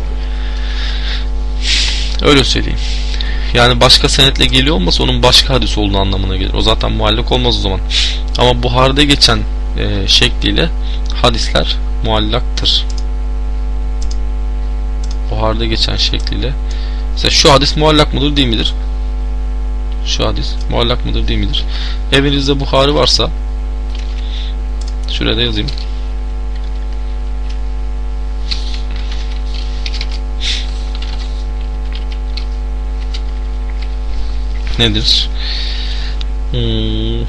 Öyle söyleyeyim. Yani başka senetle geliyor olmasa onun başka hadis olduğu anlamına gelir. O zaten muallak olmaz o zaman. Ama Buhari'de geçen e, şekliyle hadisler muallaktır. Buhari'de geçen şekliyle mesela şu hadis muallak mıdır değil midir? Şu hadis muallak mıdır değil midir? Evinizde Buhari varsa şurada yazayım. Nedir? Hmm.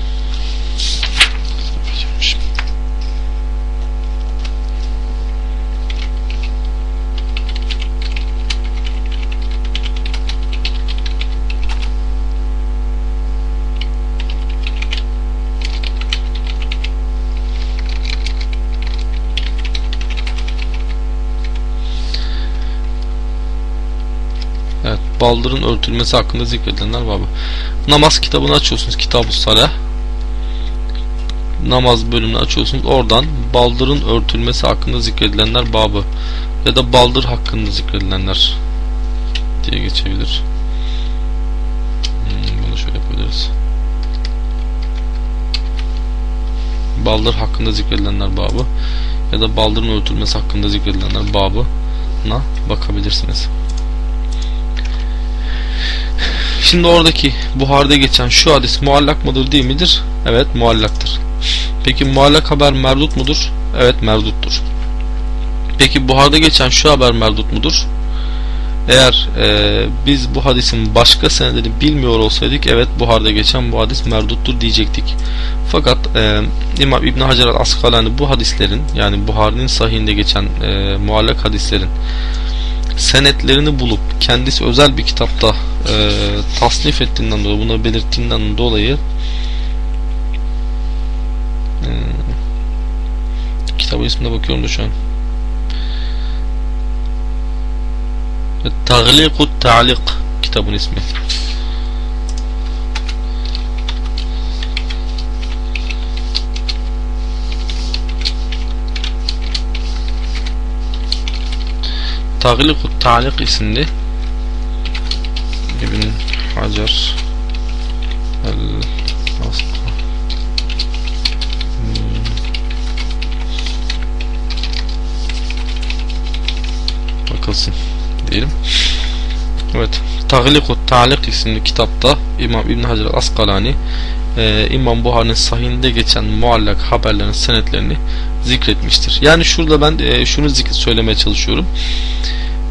Evet, baldırın örtülmesi hakkında zikredilenler babı. Namaz kitabını açıyorsunuz. Kitab-ı. Namaz bölümünü açıyorsunuz. Oradan baldırın örtülmesi hakkında zikredilenler babı. Ya da baldır hakkında zikredilenler diye geçebilir. Hmm, bunu şöyle yapabiliriz. Baldır hakkında zikredilenler babı ya da baldırın örtülmesi hakkında zikredilenler babına bakabilirsiniz. Şimdi oradaki Buhar'da geçen şu hadis muallak mıdır değil midir? Evet muallaktır. Peki muallak haber merdut mudur? Evet merduttur. Peki Buhar'da geçen şu haber merdut mudur? Eğer e, biz bu hadisin başka senedini bilmiyor olsaydık evet Buhar'da geçen bu hadis merduttur diyecektik. Fakat e, İmam İbn Hacer al-Askalani bu hadislerin yani Buhar'ın sahihinde geçen e, muallak hadislerin senetlerini bulup kendisi özel bir kitapta e, tasnif ettiğinden dolayı buna belirttiğinden dolayı e, kitabın ismine bakıyorum da şu an. Tagliqut Ta'liq kitabın ismi Taglikut Talik isimli İbn Hacer el bakılsın diyelim. Evet. Taglikut Talik isimli kitapta İmam İbn Hacer Askalani e, İmam Buhari'nin sahihinde geçen muallak haberlerin senetlerini zikretmiştir. Yani şurada ben e, şunu zikret söylemeye çalışıyorum.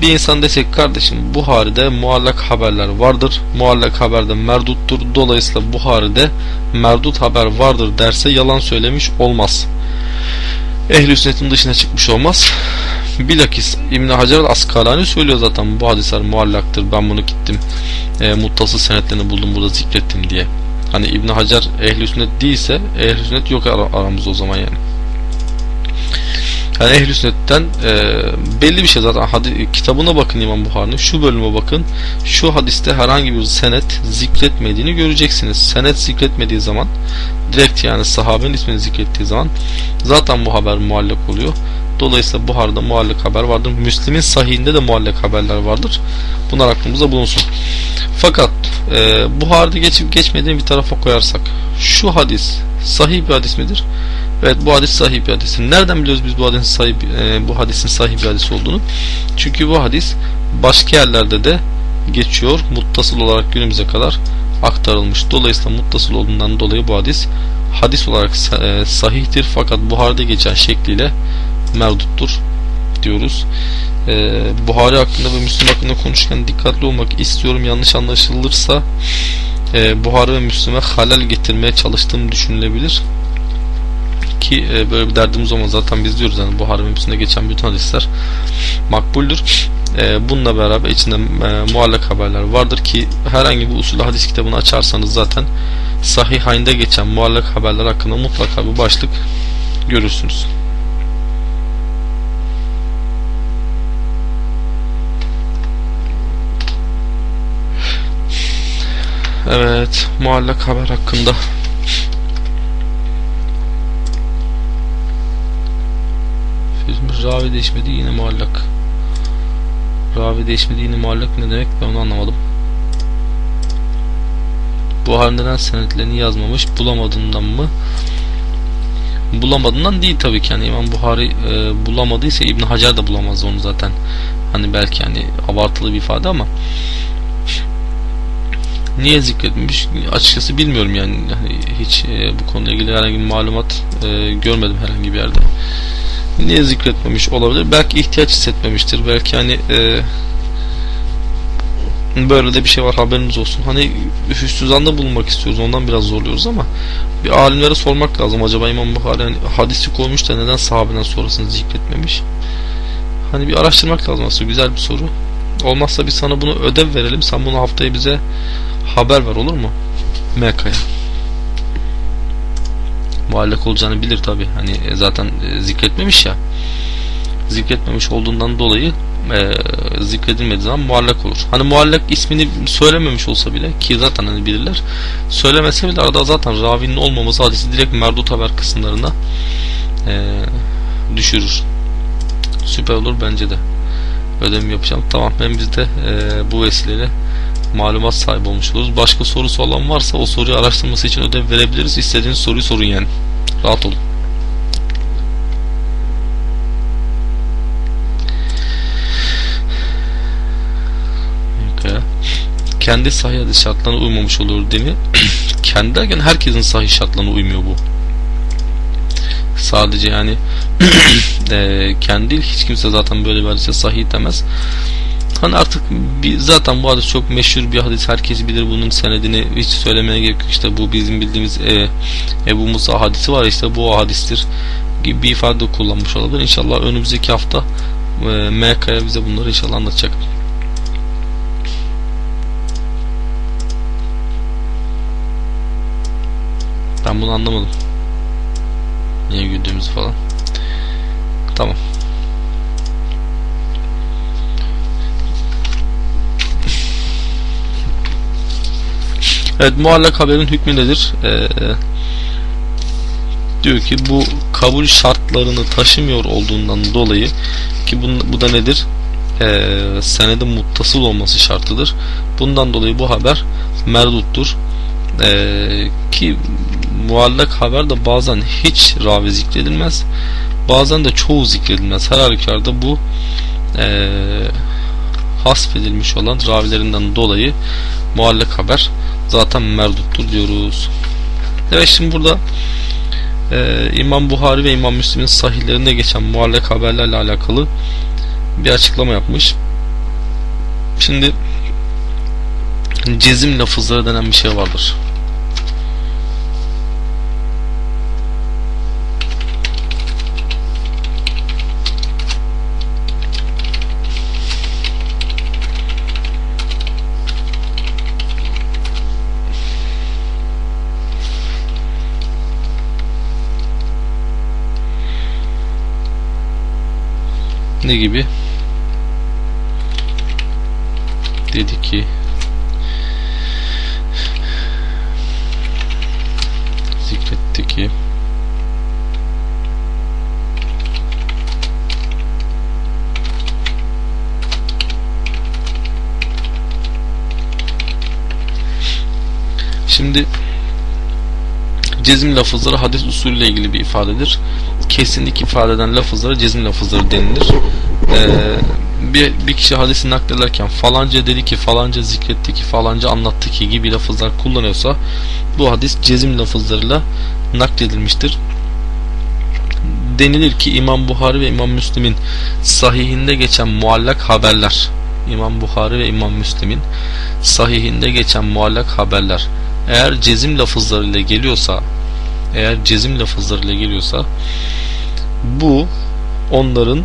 Bir insan desek kardeşim Buhari'de muallak haberler vardır. Muallak haberde merduttur. Dolayısıyla Buhari'de merdut haber vardır derse yalan söylemiş olmaz. Ehl-i sünnetin dışına çıkmış olmaz. Bilakis İbn Hacer Askalani söylüyor zaten bu hadisler muallaktır. Ben bunu gittim e, muttasıl senetlerini buldum burada zikrettim diye. Hani İbn Hacer ehli sünnet değilse ehli sünnet yok ar aramızda o zaman yani. Yani ehli sünnetten e, belli bir şey zaten hadi, kitabına bakın İmam Buhari'nin şu bölüme bakın şu hadiste herhangi bir senet zikretmediğini göreceksiniz. Senet zikretmediği zaman direkt yani sahabenin ismini zikrettiği zaman zaten bu haber muallak oluyor. Dolayısıyla Buhar'da muallak haber vardır. Müslim'in sahihinde de muallak haberler vardır. Bunlar aklımızda bulunsun. Fakat e, Buhar'da geçip geçmediğini bir tarafa koyarsak şu hadis sahih bir hadis midir? Evet bu hadis sahih bir hadis. Nereden biliyoruz biz bu hadisin sahih, e, bu hadisin sahih bir hadis olduğunu? Çünkü bu hadis başka yerlerde de geçiyor. Muttasıl olarak günümüze kadar aktarılmış. Dolayısıyla muttasıl olduğundan dolayı bu hadis hadis olarak e, sahihtir fakat Buhar'da geçen şekliyle merduttur diyoruz. Ee, Buhari hakkında ve Müslüm hakkında konuşurken dikkatli olmak istiyorum. Yanlış anlaşılırsa e, Buhari ve Müslüm'e halal getirmeye çalıştığım düşünülebilir. Ki e, böyle bir derdimiz olmaz. Zaten biz diyoruz yani Buhari ve Müslüm'de geçen bütün hadisler makbuldür. E, bununla beraber içinde e, muallak haberler vardır ki herhangi bir usulü hadis kitabını açarsanız zaten sahih geçen muallak haberler hakkında mutlaka bir başlık görürsünüz. Evet, muallak haber hakkında. Ravi değişmedi yine muallak. Ravi değişmedi yine muallak ne demek ben onu anlamadım. Buhar neden senetlerini yazmamış bulamadığından mı? Bulamadığından değil tabii ki yani İmam Buhari e, bulamadıysa İbn Hacer de bulamaz onu zaten. Hani belki hani abartılı bir ifade ama niye zikretmiş açıkçası bilmiyorum yani hani hiç e, bu konuyla ilgili herhangi bir malumat e, görmedim herhangi bir yerde niye zikretmemiş olabilir? Belki ihtiyaç hissetmemiştir. Belki hani e, böyle de bir şey var haberiniz olsun. Hani hüsnü bulunmak istiyoruz ondan biraz zorluyoruz ama bir alimlere sormak lazım. Acaba İmam Bukhari hani hadisi koymuş da neden sahabeden sonrasını zikretmemiş? Hani bir araştırmak lazım aslında güzel bir soru. Olmazsa biz sana bunu ödev verelim sen bunu haftaya bize haber ver olur mu? MK'ya. Muallak olacağını bilir tabi. Hani e, zaten e, zikretmemiş ya. Zikretmemiş olduğundan dolayı e, zikredilmediği zaman muallak olur. Hani muallak ismini söylememiş olsa bile ki zaten hani bilirler. Söylemese bile arada zaten ravinin olmaması hadisi direkt merdut haber kısımlarına e, düşürür. Süper olur bence de. Ödem yapacağım. Tamam ben biz de e, bu vesileyle malumat sahibi olmuş oluruz. Başka sorusu olan varsa o soruyu araştırması için ödev verebiliriz. İstediğiniz soruyu sorun yani. Rahat olun. Kendi sahih şartlarına uymamış olur değil mi? Kendi derken herkesin sahih şartlarına uymuyor bu. Sadece yani e, kendi hiç kimse zaten böyle bir hadise sahih demez. Hani artık bir, zaten bu hadis çok meşhur bir hadis. Herkes bilir bunun senedini. Hiç söylemeye gerek yok. İşte bu bizim bildiğimiz e, Ebu Musa hadisi var. işte bu hadistir gibi bir ifade kullanmış olabilir. İnşallah önümüzdeki hafta e, MK'ya bize bunları inşallah anlatacak. Ben bunu anlamadım. Niye güldüğümüzü falan. Tamam. Evet muallak haberin hükmü nedir? Ee, diyor ki bu kabul şartlarını taşımıyor olduğundan dolayı ki bu, bu da nedir? e, senedin muttasıl olması şartıdır. Bundan dolayı bu haber merduttur. E, ki muallak haber de bazen hiç ravi zikredilmez. Bazen de çoğu zikredilmez. Her halükarda bu e, hasfedilmiş olan ravilerinden dolayı muallak haber zaten merduttur diyoruz. Evet şimdi burada e, İmam Buhari ve İmam Müslim'in sahihlerinde geçen muallak haberlerle alakalı bir açıklama yapmış. Şimdi cezim lafızları denen bir şey vardır. Ne gibi dedi ki zikretti ki Şimdi cezim lafızları hadis usulüyle ilgili bir ifadedir. Kesinlik ifade eden lafızlara cezim lafızları denilir. Ee, bir, bir kişi hadisi naklederken falanca dedi ki falanca zikretti ki falanca anlattı ki gibi lafızlar kullanıyorsa bu hadis cezim lafızlarıyla nakledilmiştir. Denilir ki İmam Buhari ve İmam Müslim'in sahihinde geçen muallak haberler İmam Buhari ve İmam Müslim'in sahihinde geçen muallak haberler eğer cezim lafızlarıyla geliyorsa eğer cezim lafızlarıyla geliyorsa bu onların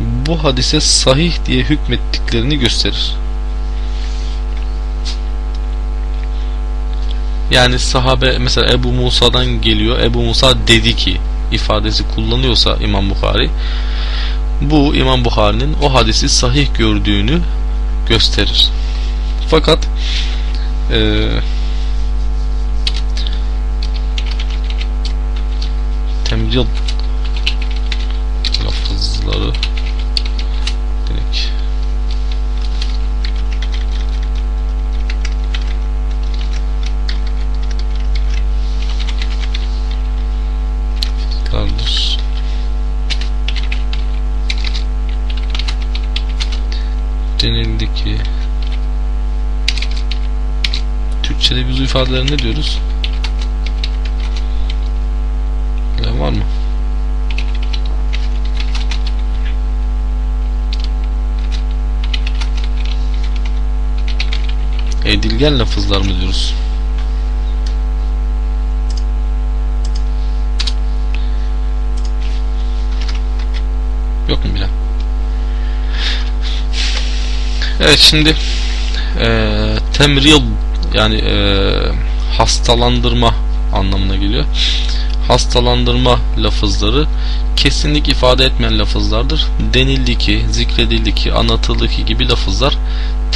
bu hadise sahih diye hükmettiklerini gösterir. Yani sahabe mesela Ebu Musa'dan geliyor. Ebu Musa dedi ki ifadesi kullanıyorsa İmam Bukhari bu İmam Bukhari'nin o hadisi sahih gördüğünü gösterir. Fakat eee temcil lafızları direkt tekrardır denildi ki Türkçe'de biz ifadeleri ne diyoruz? Bilen var mı? Edilgen lafızlar mı diyoruz? Yok mu bilen? Evet şimdi e, temril yani e, hastalandırma anlamına geliyor. Hastalandırma lafızları kesinlik ifade etmeyen lafızlardır. Denildi ki, zikredildi ki, anlatıldı ki gibi lafızlar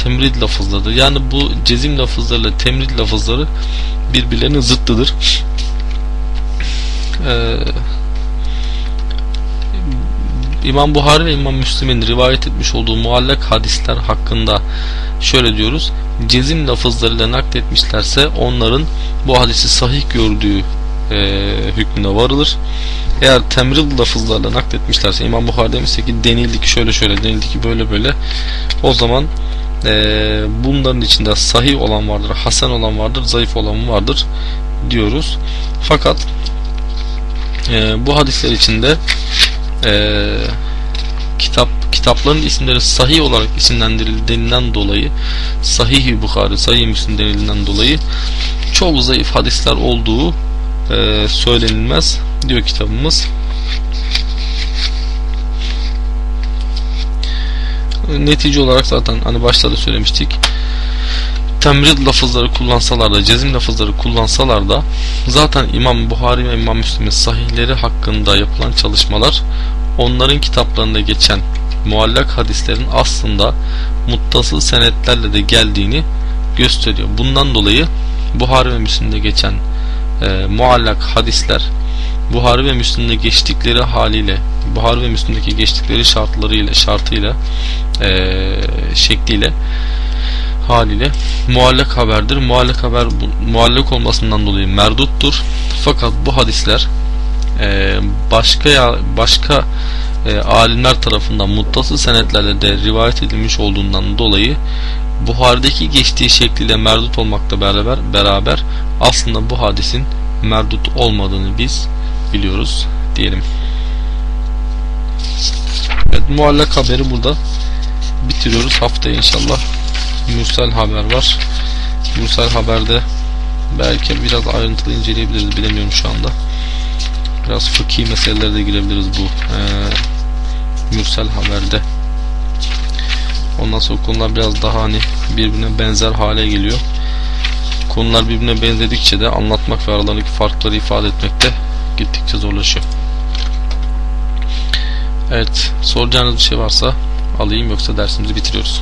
temrid lafızlarıdır. Yani bu cezim lafızlarıyla temrid lafızları birbirlerinin zıttıdır. Ee, İmam Buhari ve İmam Müslim'in rivayet etmiş olduğu muallak hadisler hakkında şöyle diyoruz. Cezim lafızlarıyla nakletmişlerse onların bu hadisi sahih gördüğü e, hükmüne varılır. Eğer temril lafızlarla nakletmişlerse İmam Buhari demişse ki denildi ki şöyle şöyle denildi ki böyle böyle o zaman e, bunların içinde sahih olan vardır, hasen olan vardır, zayıf olan vardır diyoruz. Fakat e, bu hadisler içinde e, kitap kitapların isimleri sahih olarak isimlendirildiğinden dolayı sahih Bukhari, sahih Müslim denildiğinden dolayı çok zayıf hadisler olduğu e, söylenilmez diyor kitabımız. Netice olarak zaten hani başta da söylemiştik temrid lafızları kullansalar da cezim lafızları kullansalar da zaten İmam Buhari ve İmam Müslim'in sahihleri hakkında yapılan çalışmalar onların kitaplarında geçen muallak hadislerin aslında muttasıl senetlerle de geldiğini gösteriyor. Bundan dolayı Buhari ve Müslim'de geçen e, muallak hadisler Buhari ve Müslim'de geçtikleri haliyle Buhari ve Müslim'deki geçtikleri şartlarıyla şartıyla e, şekliyle haliyle muallak haberdir. Muallak haber muallak olmasından dolayı merduttur. Fakat bu hadisler e, başka ya başka e, alimler tarafından muttasıl senetlerle de rivayet edilmiş olduğundan dolayı Buhari'deki geçtiği şekliyle merdut olmakla beraber beraber aslında bu hadisin merdut olmadığını biz biliyoruz diyelim. Evet muallak haberi burada bitiriyoruz. Haftaya inşallah Mürsel haber var. Mürsel haberde belki biraz ayrıntılı inceleyebiliriz bilemiyorum şu anda. Biraz fıkhi meselelere de girebiliriz bu e, Mürsel haberde. Ondan sonra konular biraz daha hani birbirine benzer hale geliyor. Konular birbirine benzedikçe de anlatmak ve aralarındaki farkları ifade etmekte gittikçe zorlaşıyor. Evet, soracağınız bir şey varsa alayım yoksa dersimizi bitiriyoruz.